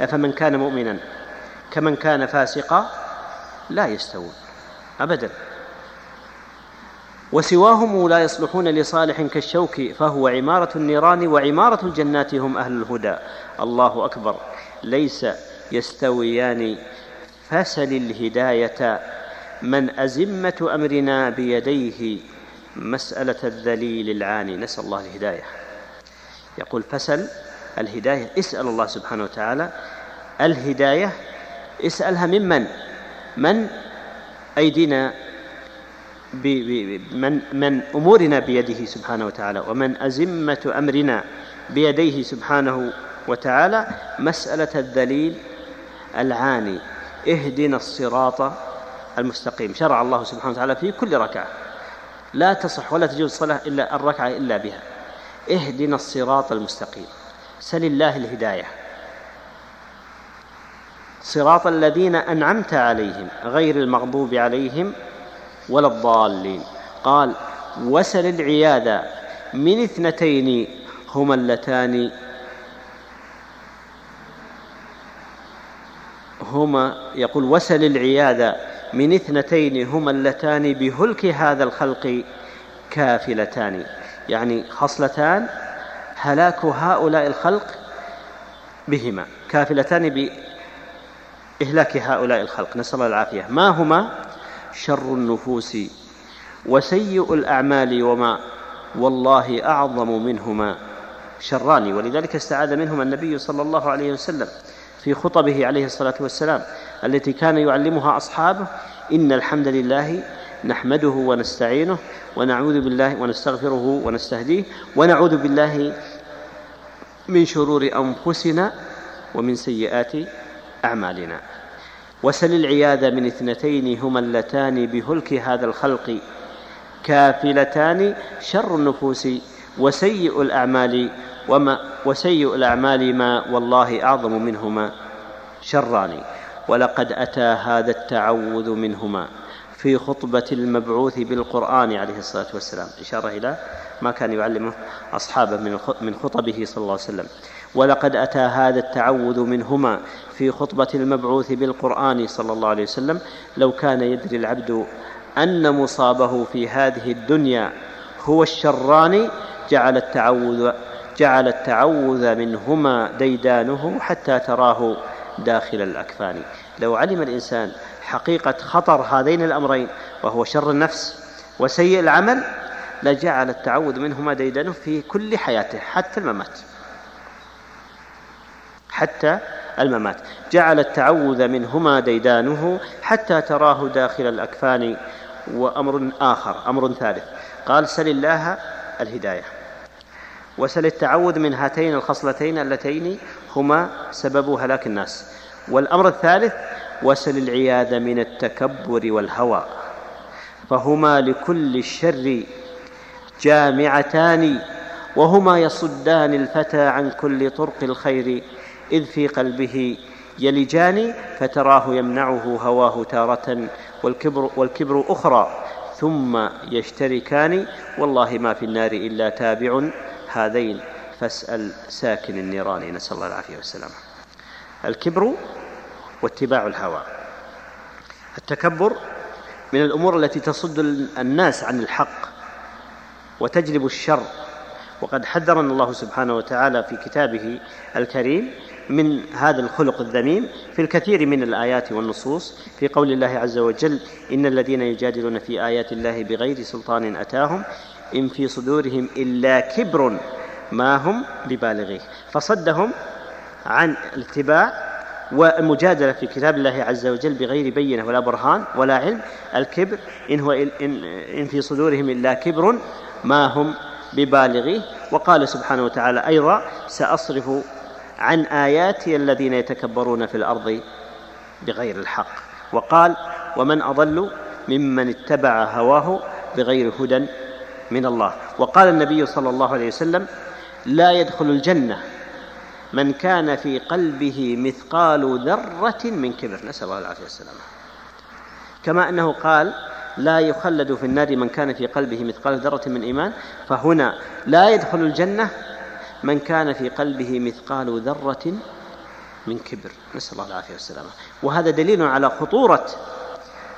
أفمن كان مؤمنا كمن كان فاسقا لا يستوون أبدا. وسواهم لا يصلحون لصالح كالشوك فهو عمارة النيران وعمارة الجنات هم أهل الهدى. الله أكبر. ليس يستويان. فسل الهداية من أزمة أمرنا بيديه. مسألة الذليل العاني. نسأل الله الهداية. يقول فسل الهداية. اسأل الله سبحانه وتعالى. الهداية اسألها ممن من؟ أيدينا من من أمورنا بيده سبحانه وتعالى ومن أزمة أمرنا بيديه سبحانه وتعالى. مسألة الذليل العاني. اهدنا الصراط المستقيم. شرع الله سبحانه وتعالى في كل ركعة. لا تصح ولا تجوز الصلاه إلا الركعة إلا بها. اهدنا الصراط المستقيم. سل الله الهداية. صراط الذين أنعمت عليهم غير المغضوب عليهم ولا الضالين. قال وسل العياذ من اثنتين هما اللتان هما يقول وسل العياذ من اثنتين هما اللتان بهلك هذا الخلق كافلتان. يعني خصلتان هلاك هؤلاء الخلق بهما كافلتان بإهلاك هؤلاء الخلق. نسأل الله العافية. ما هما؟ شر النفوس وسيء الأعمال وما والله أعظم منهما شران. ولذلك استعاذ منهما النبي صلى الله عليه وسلم في خطبه عليه الصلاة والسلام. التي كان يعلمها أصحابه إن الحمد لله نحمده ونستعينه ونعوذ بالله ونستغفره ونستهديه ونعوذ بالله من شرور أنفسنا ومن سيئات أعمالنا. وسل العياذ من اثنتين هما اللتان بهلك هذا الخلق. كافلتان شر النفوس وسيء الأعمال وما وسيء الأعمال ما والله أعظم منهما شران. ولقد أتى هذا التعوذ منهما في خطبة المبعوث بالقرآن عليه الصلاة والسلام. إشارة إلى ما كان يعلمه أصحابه من خطبه صلى الله عليه وسلم. ولقد أتى هذا التعوذ منهما في خطبة المبعوث بالقرآن صلى الله عليه وسلم. لو كان يدري العبد أن مصابه في هذه الدنيا هو الشران جعل التعوذ جعل التعوذ منهما ديدانه حتى تراه. داخل الأكفان. لو علم الإنسان حقيقة خطر هذين الأمرين وهو شر النفس وسيء العمل لجعل التعوذ منهما ديدانه في كل حياته حتى الممات. حتى الممات. جعل التعوذ منهما ديدانه حتى تراه داخل الأكفان وأمر آخر أمر ثالث. قال سل الله الهداية. وسل التعوذ من هاتين الخصلتين اللتين هما سبب هلاك الناس. والأمر الثالث وسل العياذ من التكبر والهوى. فهما لكل الشر جامعتان وهما يصدان الفتى عن كل طرق الخير. إذ في قلبه يلجان فتراه يمنعه هواه تارة والكبر, والكبر أخرى. ثم يشتركان والله ما في النار إلا تابع هذين. فاسأل ساكن النيران نسأل الله العافية والسلامة الكبر واتباع الهوى. التكبر من الأمور التي تصد الناس عن الحق وتجلب الشر. وقد حذرنا الله سبحانه وتعالى في كتابه الكريم من هذا الخلق الذميم في الكثير من الآيات والنصوص في قول الله عز وجل إن الذين يجادلون في آيات الله بغير سلطان أتاهم إن في صدورهم إلا كبر. ما هم ببالغيه. فصدهم عن الاتباع والمجادلة في كتاب الله عز وجل بغير بينة ولا برهان ولا علم. الكبر إن هو ان, إن في صدورهم إلا كبر ما هم ببالغيه. وقال سبحانه وتعالى أيضا سأصرف عن آياتي الذين يتكبرون في الأرض بغير الحق. وقال ومن أضل ممن اتبع هواه بغير هدى من الله. وقال النبي صلى الله عليه وسلم لا يدخل الجنة. من كان في قلبه مثقال ذرة من كبر. نسأل الله العافية والسلامة. كما أنه قال لا يخلد في النار من كان في قلبه مثقال ذرة من إيمان. فهنا لا يدخل الجنة من كان في قلبه مثقال ذرة من كبر. نسأل الله العافية والسلامة. وهذا دليل على خطورة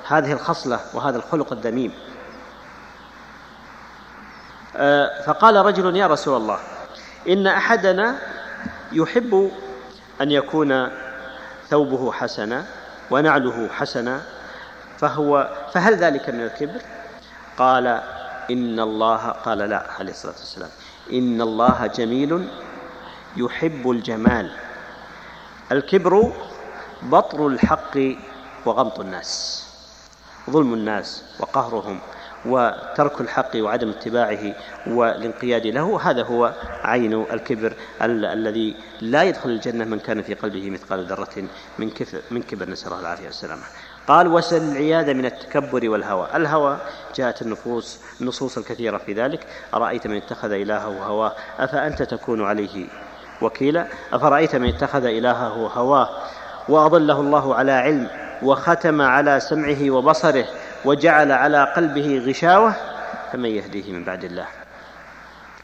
هذه الخصلة وهذا الخلق الذميم. آه، فقال رجل يا رسول الله إن أحدنا يحب أن يكون ثوبه حسنا ونعله حسنا فهو فهل ذلك من الكبر؟ قال إن الله قال لا عليه الصلاة والسلام. إن الله جميل يحب الجمال. الكبر بطر الحق وغمط الناس ظلم الناس وقهرهم. وترك الحق وعدم اتباعه والانقياد له هذا هو عين الكبر ال- الذي لا يدخل الجنة من كان في قلبه مثقال ذرة من كفر من كبر نسأل الله العافية والسلامة. قال وسل العياذ من التكبر والهوى. الهوى جاءت النفوس النصوص الكثيرة في ذلك. أرأيت من اتخذ إلهه هواه؟ أفأنت تكون عليه وكيلا؟ أفرأيت من اتخذ إلهه هواه وأضله الله على علم وختم على سمعه وبصره وجعل على قلبه غشاوة فمن يهديه من بعد الله.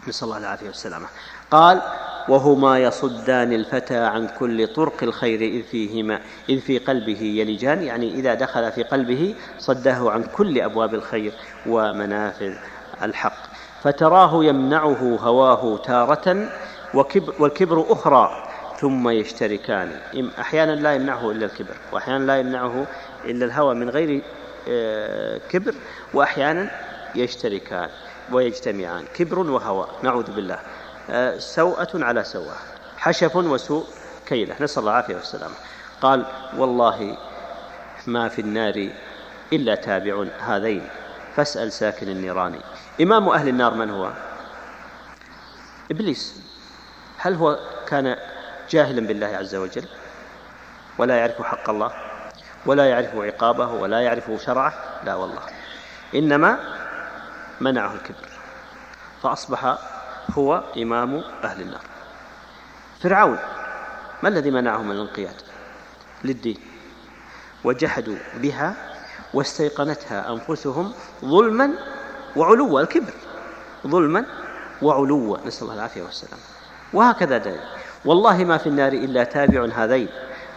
نسأل الله العافية والسلامة. قال وهما يصدان الفتى عن كل طرق الخير إذ فيهما إذ في قلبه يلجان. يعني إذا دخل في قلبه صده عن كل أبواب الخير ومنافذ الحق. فتراه يمنعه هواه تارة والكبر أخرى ثم يشتركان. أحيانا لا يمنعه إلا الكبر وأحيانا لا يمنعه إلا الهوى من غير كبر وأحيانا يشتركان ويجتمعان كبر وهوى نعوذ بالله. سوءة على سوءة حشف وسوء كيلة. نسأل الله العافية والسلامة. قال والله ما في النار إلا تابع هذين فاسأل ساكن النيران. إمام أهل النار من هو؟ إبليس. هل هو كان جاهلا بالله عز وجل ولا يعرف حق الله؟ ولا يعرف عقابه ولا يعرف شرعه. لا والله. إنما منعه الكبر. فأصبح هو إمام أهل النار. فرعون ما الذي منعه من الانقياد؟ للدين. وجحدوا بها واستيقنتها أنفسهم ظلما وعلوا الكبر. ظلما وعلوا. نسأل الله العافية والسلام. وهكذا دليل والله ما في النار إلا تابع هذين.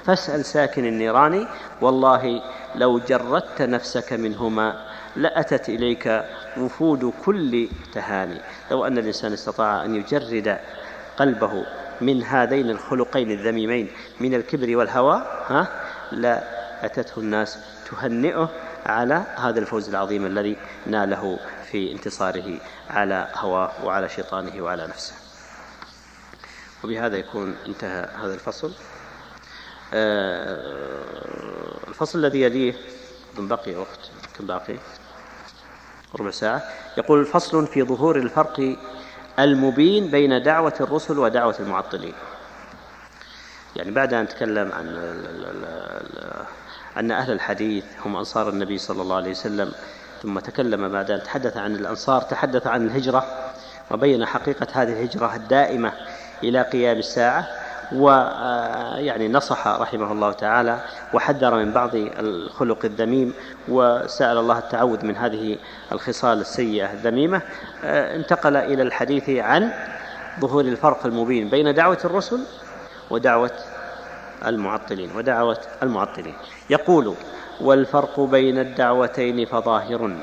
فاسأل ساكن النيران والله لو جردت نفسك منهما لأتت إليك وفود كل تهاني. لو أن الإنسان استطاع أن يجرد قلبه من هذين الخلقين الذميمين من الكبر والهوى ها لا أتته الناس تهنئه على هذا الفوز العظيم الذي ناله في انتصاره على هواه وعلى شيطانه وعلى نفسه. وبهذا يكون انتهى هذا الفصل. الفصل الذي يليه بقي وقت كم باقي؟ ربع ساعة. يقول فصل في ظهور الفرق المبين بين دعوة الرسل ودعوة المعطلين. يعني بعد أن تكلم عن أن أهل الحديث هم أنصار النبي صلى الله عليه وسلم ثم تكلم بعد أن تحدث عن الأنصار تحدث عن الهجرة وبين حقيقة هذه الهجرة الدائمة إلى قيام الساعة. ويعني نصح رحمه الله تعالى وحذر من بعض الخلق الذميم وسأل الله التعوذ من هذه الخصال السيئة الذميمة انتقل إلى الحديث عن ظهور الفرق المبين بين دعوة الرسل ودعوة المعطلين ودعوة المعطلين. يقول والفرق بين الدعوتين فظاهر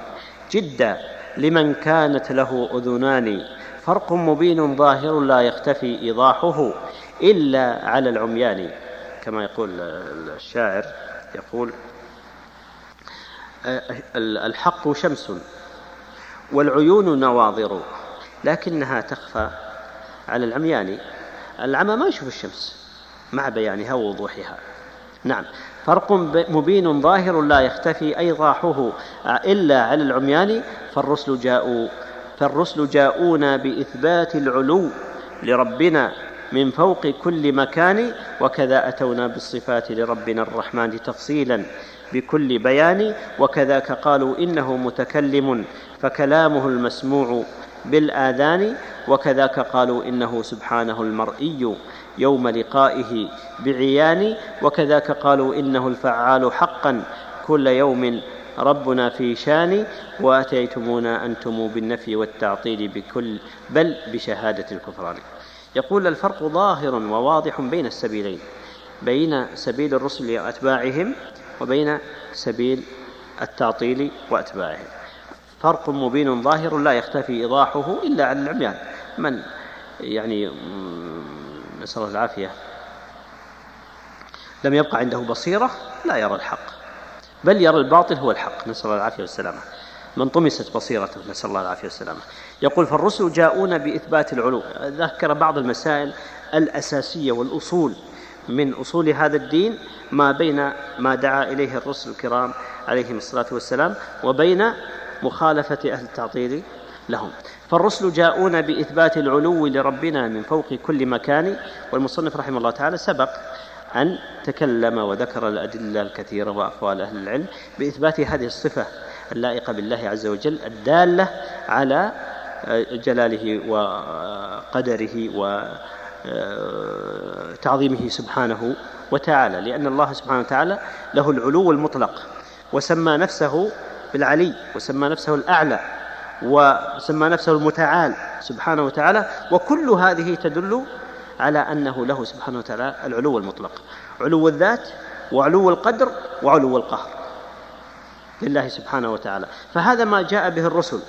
جدا لمن كانت له أذنان. فرق مبين ظاهر لا يختفي إيضاحه. إلا على العميان كما يقول الشاعر يقول الحق شمس والعيون نواظر لكنها تخفى على العميان. العمى ما يشوف الشمس مع بيانها ووضوحها. نعم. فرق مبين ظاهر لا يختفي ايضاحه إلا على العميان فالرسل جاءوا فالرسل جاءونا بإثبات العلو لربنا. من فوق كل مكان وكذا أتونا بالصفات لربنا الرحمن تفصيلا بكل بيان وكذاك قالوا إنه متكلم فكلامه المسموع بالآذان وكذاك قالوا إنه سبحانه المرئي يوم لقائه بعيان وكذاك قالوا إنه الفعال حقا كل يوم ربنا في شان وأتيتمونا أنتم بالنفي والتعطيل بكل بل بشهادة الكفران. يقول الفرق ظاهر وواضح بين السبيلين بين سبيل الرسل وأتباعهم وبين سبيل التعطيل وأتباعهم. فرق مبين ظاهر لا يختفي إيضاحه إلا عن العميان. من يعني نسأل الله العافية. لم يبقى عنده بصيرة لا يرى الحق بل يرى الباطل هو الحق. نسأل الله العافية والسلامة. من طمست بصيرته نسأل الله العافية والسلامة. يقول فالرسل جاءون بإثبات العلو. ذكر بعض المسائل الأساسية والأصول. من أصول هذا الدين ما بين ما دعا إليه الرسل الكرام عليهم الصلاة والسلام وبين مخالفة أهل التعطيل لهم. فالرسل جاءون بإثبات العلو لربنا من فوق كل مكان والمصنف رحمه الله تعالى سبق أن تكلم وذكر الأدلة الكثيرة وأقوال أهل العلم بإثبات هذه الصفة اللائقة بالله عز وجل الدالة على جلاله وقدره وتعظيمه سبحانه وتعالى لأن الله سبحانه وتعالى له العلو المطلق وسمى نفسه بالعلي وسمى نفسه الأعلى وسمى نفسه المتعال سبحانه وتعالى وكل هذه تدل على أنه له سبحانه وتعالى العلو المطلق علو الذات وعلو القدر وعلو القهر. لله سبحانه وتعالى. فهذا ما جاء به الرسل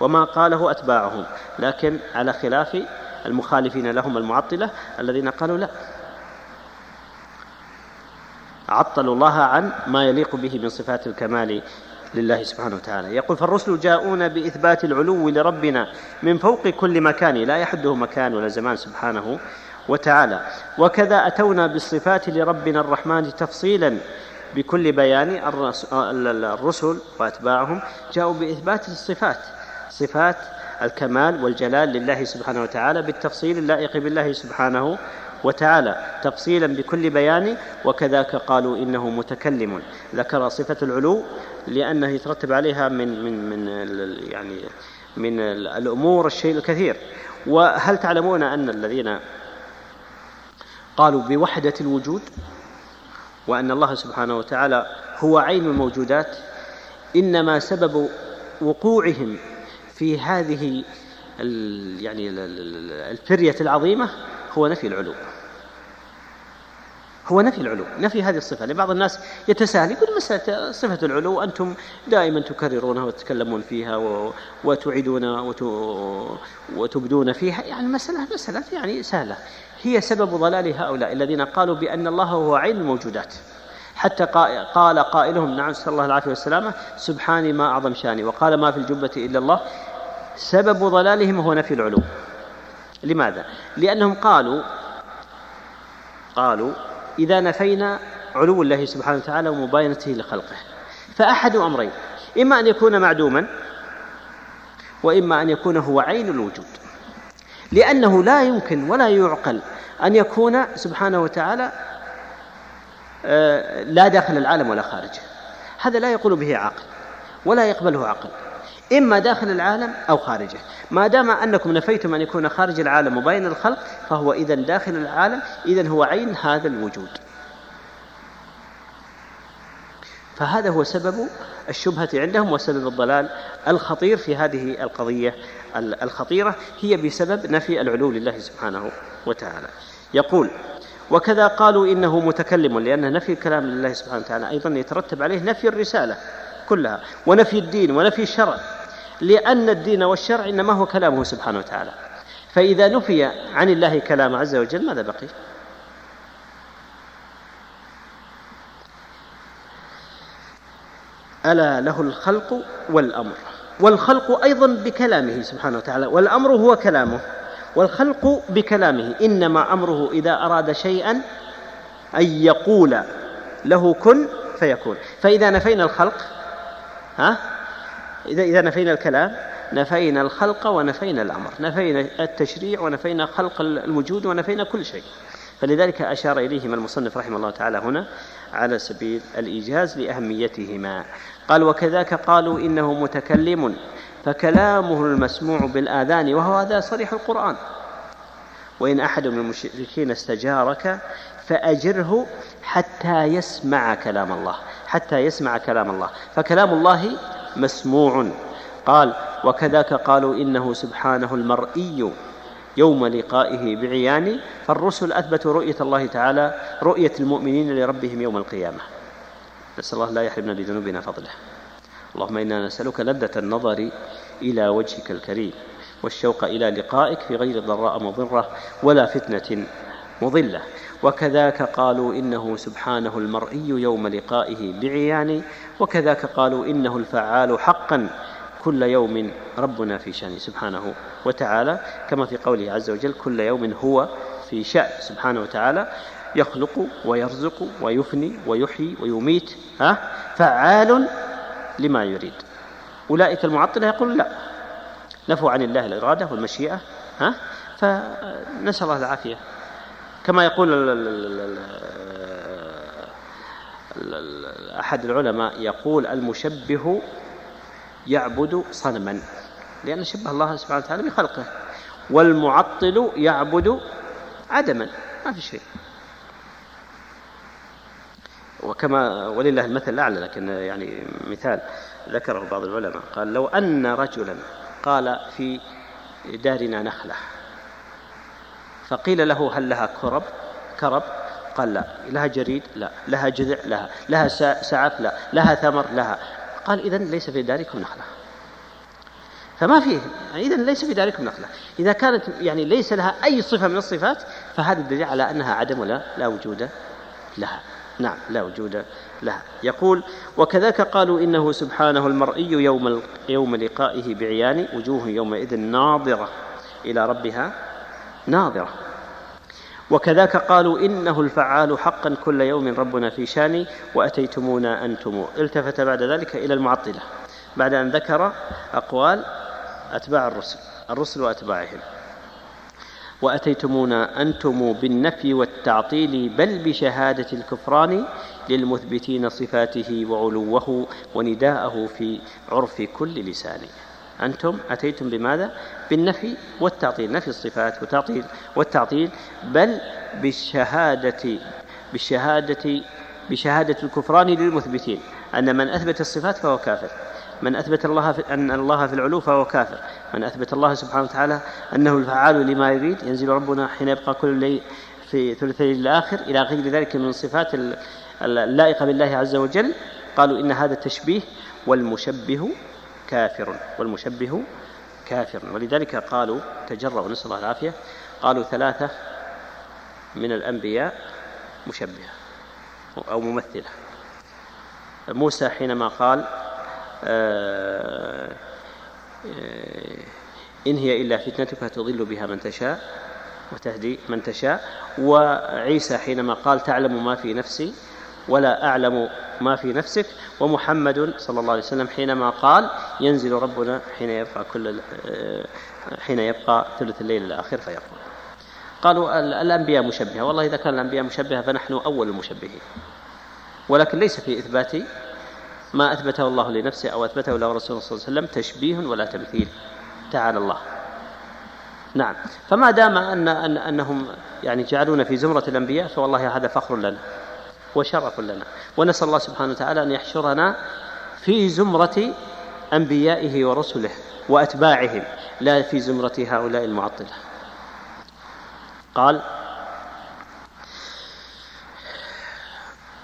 وما قاله أتباعهم. لكن على خلاف المخالفين لهم المعطلة الذين قالوا لا. عطلوا الله عن ما يليق به من صفات الكمال لله سبحانه وتعالى. يقول فالرسل جاءون بإثبات العلو لربنا من فوق كل مكان لا يحده مكان ولا زمان سبحانه وتعالى. وكذا أتونا بالصفات لربنا الرحمن تفصيلا بكل بيان الرسل وأتباعهم جاءوا بإثبات الصفات صفات الكمال والجلال لله سبحانه وتعالى بالتفصيل اللائق بالله سبحانه وتعالى تفصيلا بكل بيان وكذاك قالوا إنه متكلم. ذكر صفة العلو لأنه يترتب عليها من من من يعني من الأمور الشيء الكثير. وهل تعلمون أن الذين قالوا بوحدة الوجود وأن الله سبحانه وتعالى هو عين الموجودات إنما سبب وقوعهم في هذه يعني الفرية العظيمة هو نفي العلو. هو نفي العلو نفي هذه الصفة. لبعض الناس يتساهل يقول مسألة صفة العلو أنتم دائما تكررونها وتتكلمون فيها وتعيدون وتبدون فيها. يعني مسألة مسألة يعني سهلة. هي سبب ضلال هؤلاء الذين قالوا بأن الله هو عين الموجودات حتى قال قائلهم نعم نسأل الله العافية والسلامة سبحاني ما أعظم شأني وقال ما في الجبة إلا الله. سبب ضلالهم هو نفي العلو لماذا؟ لأنهم قالوا قالوا إذا نفينا علو الله سبحانه وتعالى ومباينته لخلقه. فأحد أمرين إما أن يكون معدوما وإما أن يكون هو عين الوجود. لأنه لا يمكن ولا يعقل أن يكون سبحانه وتعالى آه، لا داخل العالم ولا خارجه. هذا لا يقول به عاقل ولا يقبله عقل إما داخل العالم أو خارجه. ما دام أنكم نفيتم أن يكون خارج العالم مبين الخلق فهو إذا داخل العالم إذا هو عين هذا الوجود. فهذا هو سبب الشبهة عندهم وسبب الضلال الخطير في هذه القضية. الخطيرة هي بسبب نفي العلو لله سبحانه وتعالى. يقول وكذا قالوا إنه متكلم لأن نفي الكلام لله سبحانه وتعالى أيضا يترتب عليه نفي الرسالة كلها ونفي الدين ونفي الشرع لأن الدين والشرع إنما هو كلامه سبحانه وتعالى. فإذا نفي عن الله كلام عز وجل ماذا بقي؟ ألا له الخلق والأمر. والخلق أيضا بكلامه سبحانه وتعالى والأمر هو كلامه. والخلق بكلامه إنما أمره إذا أراد شيئا أن يقول له كن فيكون. فإذا نفينا الخلق ها؟ إذا إذا نفينا الكلام نفينا الخلق ونفينا الأمر. نفينا التشريع ونفينا خلق الوجود ونفينا كل شيء. فلذلك أشار إليهما المصنف رحمه الله تعالى هنا على سبيل الإيجاز لأهميتهما. قال وكذاك قالوا إنه متكلم فكلامه المسموع بالآذان وهو هذا صريح القرآن. وإن أحد من المشركين استجارك فأجره حتى يسمع كلام الله حتى يسمع كلام الله. فكلام الله مسموع. قال وكذاك قالوا إنه سبحانه المرئي يوم لقائه بعيان فالرسل أثبتوا رؤية الله تعالى رؤية المؤمنين لربهم يوم القيامة. نسأل الله لا يحرمنا بذنوبنا فضله. اللهم إنا نسألك لذة النظر إلى وجهك الكريم والشوق إلى لقائك في غير ضراء مضرة ولا فتنة مضلة. وكذاك قالوا إنه سبحانه المرئي يوم لقائه بعيان وكذاك قالوا إنه الفعال حقا كل يوم ربنا في شأنه. سبحانه وتعالى كما في قوله عز وجل كل يوم هو في شأن. سبحانه وتعالى يخلق ويرزق ويفني ويحيي ويميت ها؟ فعال لما يريد. أولئك المعطلة يقول لا. نفوا عن الله الإرادة والمشيئة ها؟ فنسأل الله العافية. كما يقول أحد العلماء يقول المشبه يعبد صنما لأن شبه الله سبحانه وتعالى بخلقه والمعطل يعبد عدما. ما في شيء. وكما ولله المثل الأعلى لكن يعني مثال ذكره بعض العلماء. قال لو أن رجلا قال في دارنا نخلة فقيل له هل لها كرب؟ كرب؟ قال لا. لها جريد؟ لا. لها جذع؟ لها لها سعف لا. لها ثمر؟ لها قال إذا ليس في داركم نخلة. فما فيه؟ يعني إذا ليس في داركم نخلة. إذا كانت يعني ليس لها أي صفة من الصفات فهذا الدليل على أنها عدم ولا لا وجود لها. نعم لا وجود لها. يقول وكذاك قالوا إنه سبحانه المرئي يوم, يوم لقائه بعيان وجوه يومئذ ناظرة إلى ربها ناظرة. وكذاك قالوا إنه الفعال حقا كل يوم ربنا في شان وأتيتمونا أنتم. التفت بعد ذلك إلى المعطلة بعد أن ذكر أقوال أتباع الرسل الرسل وأتباعهم. وأتيتمونا أنتم بالنفي والتعطيل بل بشهادة الكفران للمثبتين صفاته وعلوه ونداءه في عرف كل لسان. أنتم أتيتم بماذا؟ بالنفي والتعطيل نفي الصفات وتعطيل والتعطيل بل بالشهادة بالشهادة بشهادة الكفران للمثبتين. أن من أثبت الصفات فهو كافر. من أثبت الله في أن الله في العلو فهو كافر. من أثبت الله سبحانه وتعالى أنه الفعال لما يريد ينزل ربنا حين يبقى كل ليل في ثلث الليل الآخر إلى غير ذلك من الصفات اللائقة بالله عز وجل قالوا إن هذا التشبيه والمشبه كافر والمشبه كافر. ولذلك قالوا تجرأوا نسأل الله العافية قالوا ثلاثة من الأنبياء مشبهة أو ممثلة. موسى حينما قال إن هي إلا فتنتك فتضل بها من تشاء وتهدي من تشاء. وعيسى حينما قال تعلم ما في نفسي ولا أعلم ما في نفسك ومحمد صلى الله عليه وسلم حينما قال ينزل ربنا حين يبقى كل آه، حين يبقى ثلث الليل الآخر فيقول. قالوا الأنبياء مشبهة. والله إذا كان الأنبياء مشبهة فنحن أول المشبهين. ولكن ليس في إثبات ما أثبته الله لنفسه أو أثبته له رسول الله صلى الله عليه وسلم تشبيه ولا تمثيل. تعالى الله. نعم. فما دام أن, أن أنهم يعني جعلونا في زمرة الأنبياء فوالله هذا فخر لنا وشرف لنا. ونسأل الله سبحانه وتعالى أن يحشرنا في زمرة أنبيائه ورسله وأتباعهم لا في زمرة هؤلاء المعطلة. قال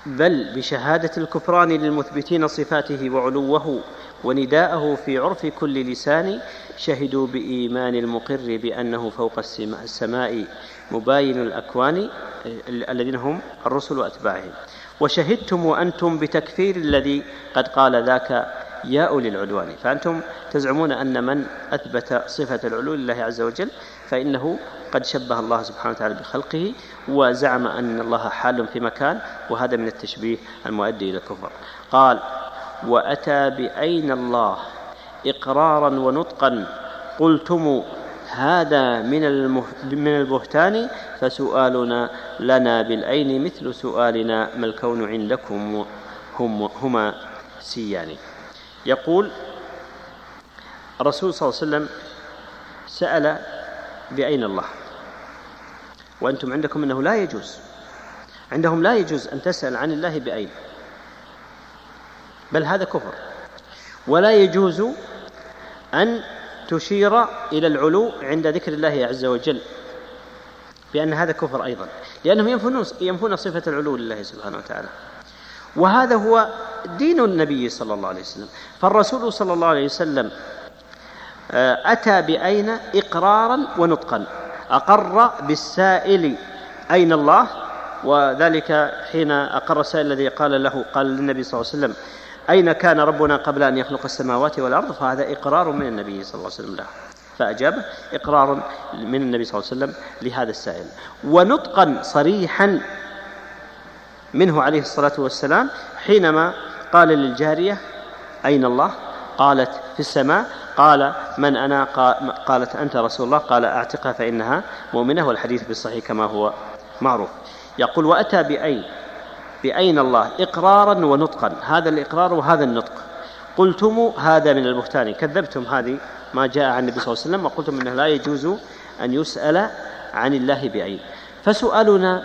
بل بشهادة الكفران للمثبتين صفاته وعلوه ونداءه في عرف كل لسان شهدوا بإيمان المقر بأنه فوق السماء مباين الأكوان الذين هم الرسل وأتباعهم. وشهدتم وأنتم بتكفير الذي قد قال ذاك يا أولي العدوان. فأنتم تزعمون أن من أثبت صفة العلو لله عز وجل فإنه قد شبه الله سبحانه وتعالى بخلقه وزعم أن الله حال في مكان وهذا من التشبيه المؤدي إلى الكفر. قال وأتى بأين الله؟ إقرارا ونطقا. قلتم هذا من من البهتان؟ فسؤالنا لنا بالعين مثل سؤالنا ما الكون عندكم؟ هم هما سيان. يقول الرسول صلى الله عليه وسلم سأل بأين الله؟ وأنتم عندكم أنه لا يجوز. عندهم لا يجوز أن تسأل عن الله بأين بل هذا كفر. ولا يجوز أن تشير إلى العلو عند ذكر الله عز وجل. بأن هذا كفر أيضا. لأنهم ينفون ينفون صفة العلو لله سبحانه وتعالى. وهذا هو دين النبي صلى الله عليه وسلم. فالرسول صلى الله عليه وسلم آه، أتى بأين؟ إقرارا ونطقا. أقر بالسائل أين الله؟ وذلك حين أقر السائل الذي قال له قال للنبي صلى الله عليه وسلم أين كان ربنا قبل أن يخلق السماوات والأرض؟ فهذا إقرار من النبي صلى الله عليه وسلم له. فأجابه إقرار من النبي صلى الله عليه وسلم لهذا السائل. ونطقا صريحا منه عليه الصلاة والسلام حينما قال للجارية أين الله؟ قالت في السماء. قال من أنا؟ قالت أنت رسول الله. قال أعتقها فإنها مؤمنة والحديث بالصحيح كما هو معروف. يقول وأتى بأين بأين الله؟ إقرارا ونطقا. هذا الإقرار وهذا النطق. قلتم هذا من البهتان. كذبتم هذه ما جاء عن النبي صلى الله عليه وسلم وقلتم إنه لا يجوز أن يسأل عن الله بعين فسؤالنا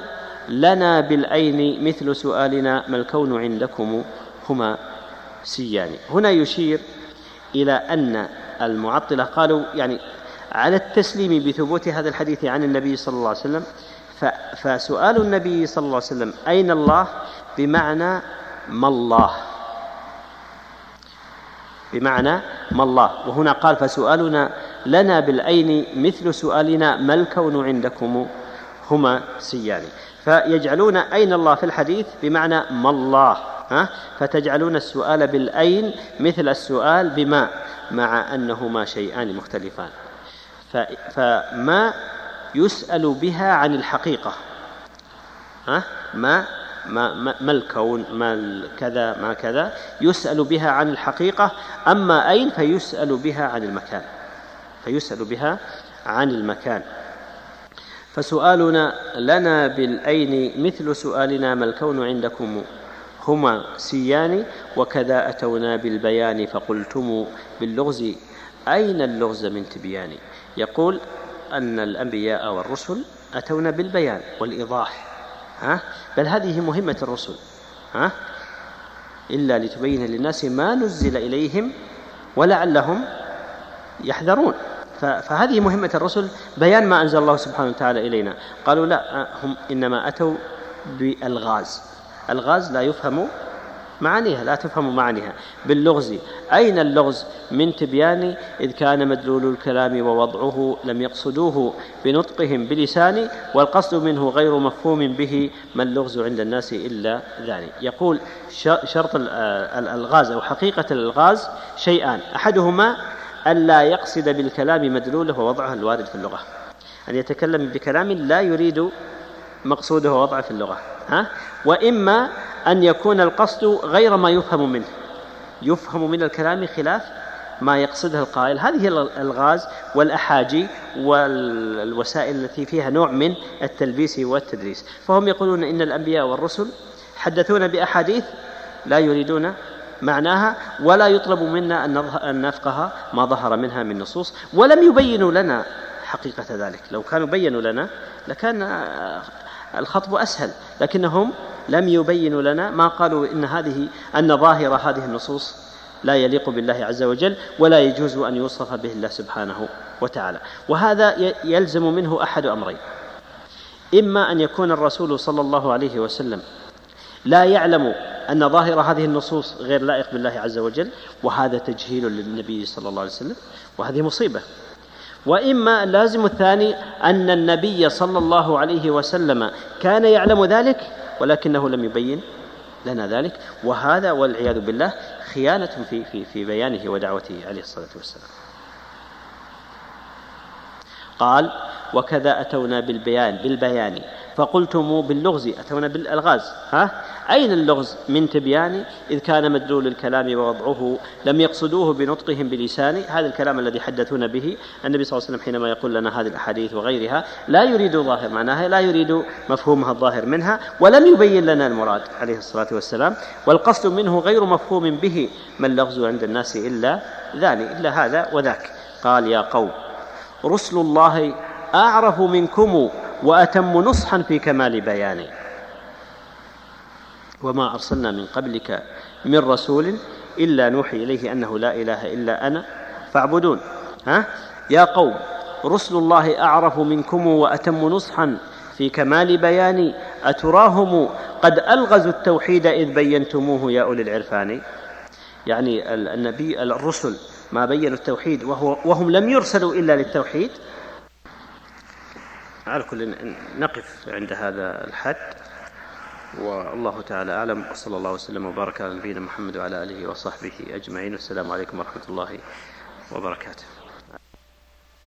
لنا بالعين مثل سؤالنا ما الكون عندكم؟ هما سيان. هنا يشير إلى أن المعطلة قالوا يعني على التسليم بثبوت هذا الحديث عن النبي صلى الله عليه وسلم فسؤال النبي صلى الله عليه وسلم أين الله؟ بمعنى ما الله. بمعنى ما الله. وهنا قال فسؤالنا لنا بالعين مثل سؤالنا ما الكون عندكم هما سيان فيجعلون أين الله في الحديث؟ بمعنى ما الله. ها؟ فتجعلون السؤال بالأين مثل السؤال بما مع أنهما شيئان مختلفان. فما يسأل بها عن الحقيقة؟ ها؟ ما ما ما الكون ما كذا ما كذا؟ يسأل بها عن الحقيقة أما أين فيسأل بها عن المكان. فيسأل بها عن المكان. فسؤالنا لنا بالأين مثل سؤالنا ما الكون عندكم؟ هما سيان وكذا أتونا بالبيان فقلتم باللغز أين اللغز من تبيان؟ يقول أن الأنبياء والرسل أتونا بالبيان والإيضاح. ها؟ بل هذه مهمة الرسل. ها؟ إلا لتبين للناس ما نزل إليهم ولعلهم يحذرون. فهذه مهمة الرسل بيان ما أنزل الله سبحانه وتعالى إلينا. قالوا لا هم إنما أتوا بالغاز. الغاز لا يفهم معانيها لا تفهم معانيها. باللغز أين اللغز؟ من تبيان إذ كان مدلول الكلام ووضعه لم يقصدوه بنطقهم بلسان والقصد منه غير مفهوم به ما اللغز عند الناس إلا ذلك. يقول شرط الألغاز أو حقيقة الألغاز شيئان. أحدهما ألا يقصد بالكلام مدلوله ووضعه الوارد في اللغة. أن يتكلم بكلام لا يريد مقصوده ووضعه في اللغة. ها؟ وإما أن يكون القصد غير ما يفهم منه. يفهم من الكلام خلاف ما يقصده القائل. هذه الغاز والأحاجي والوسائل التي فيها نوع من التلبيس والتدريس. فهم يقولون إن الأنبياء والرسل حدثونا بأحاديث لا يريدون معناها ولا يطلب منا أن نفقه ما ظهر منها من نصوص ولم يبينوا لنا حقيقة ذلك. لو كانوا بينوا لنا لكان الخطب أسهل لكنهم لم يبينوا لنا ما قالوا إن هذه أن ظاهر هذه النصوص لا يليق بالله عز وجل ولا يجوز أن يوصف به الله سبحانه وتعالى. وهذا يلزم منه أحد أمرين. إما أن يكون الرسول صلى الله عليه وسلم لا يعلم أن ظاهر هذه النصوص غير لائق بالله عز وجل وهذا تجهيل للنبي صلى الله عليه وسلم وهذه مصيبة. وإما اللازم الثاني أن النبي صلى الله عليه وسلم كان يعلم ذلك ولكنه لم يبين لنا ذلك. وهذا والعياذ بالله خيانة في في في بيانه ودعوته عليه الصلاة والسلام. قال وكذا أتونا بالبيان بالبيان. فقلتم باللغز أتونا بالألغاز ها؟ أين اللغز؟ من تبيان إذ كان مدلول الكلام ووضعه لم يقصدوه بنطقهم بلسان هذا الكلام الذي حدثونا به. النبي صلى الله عليه وسلم حينما يقول لنا هذه الأحاديث وغيرها لا يريد ظاهر معناها لا يريد مفهومها الظاهر منها ولم يبين لنا المراد عليه الصلاة والسلام. والقصد منه غير مفهوم به ما اللغز عند الناس إلا ذاني إلا هذا وذاك. قال يا قوم رسل الله أعرف منكم وأتم نصحا في كمال بيانه وما أرسلنا من قبلك من رسول إلا نوحي إليه أنه لا إله إلا أنا فاعبدون. ها؟ يا قوم رسل الله أعرف منكم وأتم نصحا في كمال بياني. أتراهم قد ألغزوا التوحيد إذ بينتموه يا أولي العرفان؟ يعني النبي الرسل ما بينوا التوحيد وهو وهم لم يرسلوا إلا للتوحيد؟ على كل نقف عند هذا الحد. والله تعالى أعلم. وصلى الله وسلم وبارك على نبينا محمد وعلى آله وصحبه أجمعين. والسلام عليكم ورحمة الله وبركاته.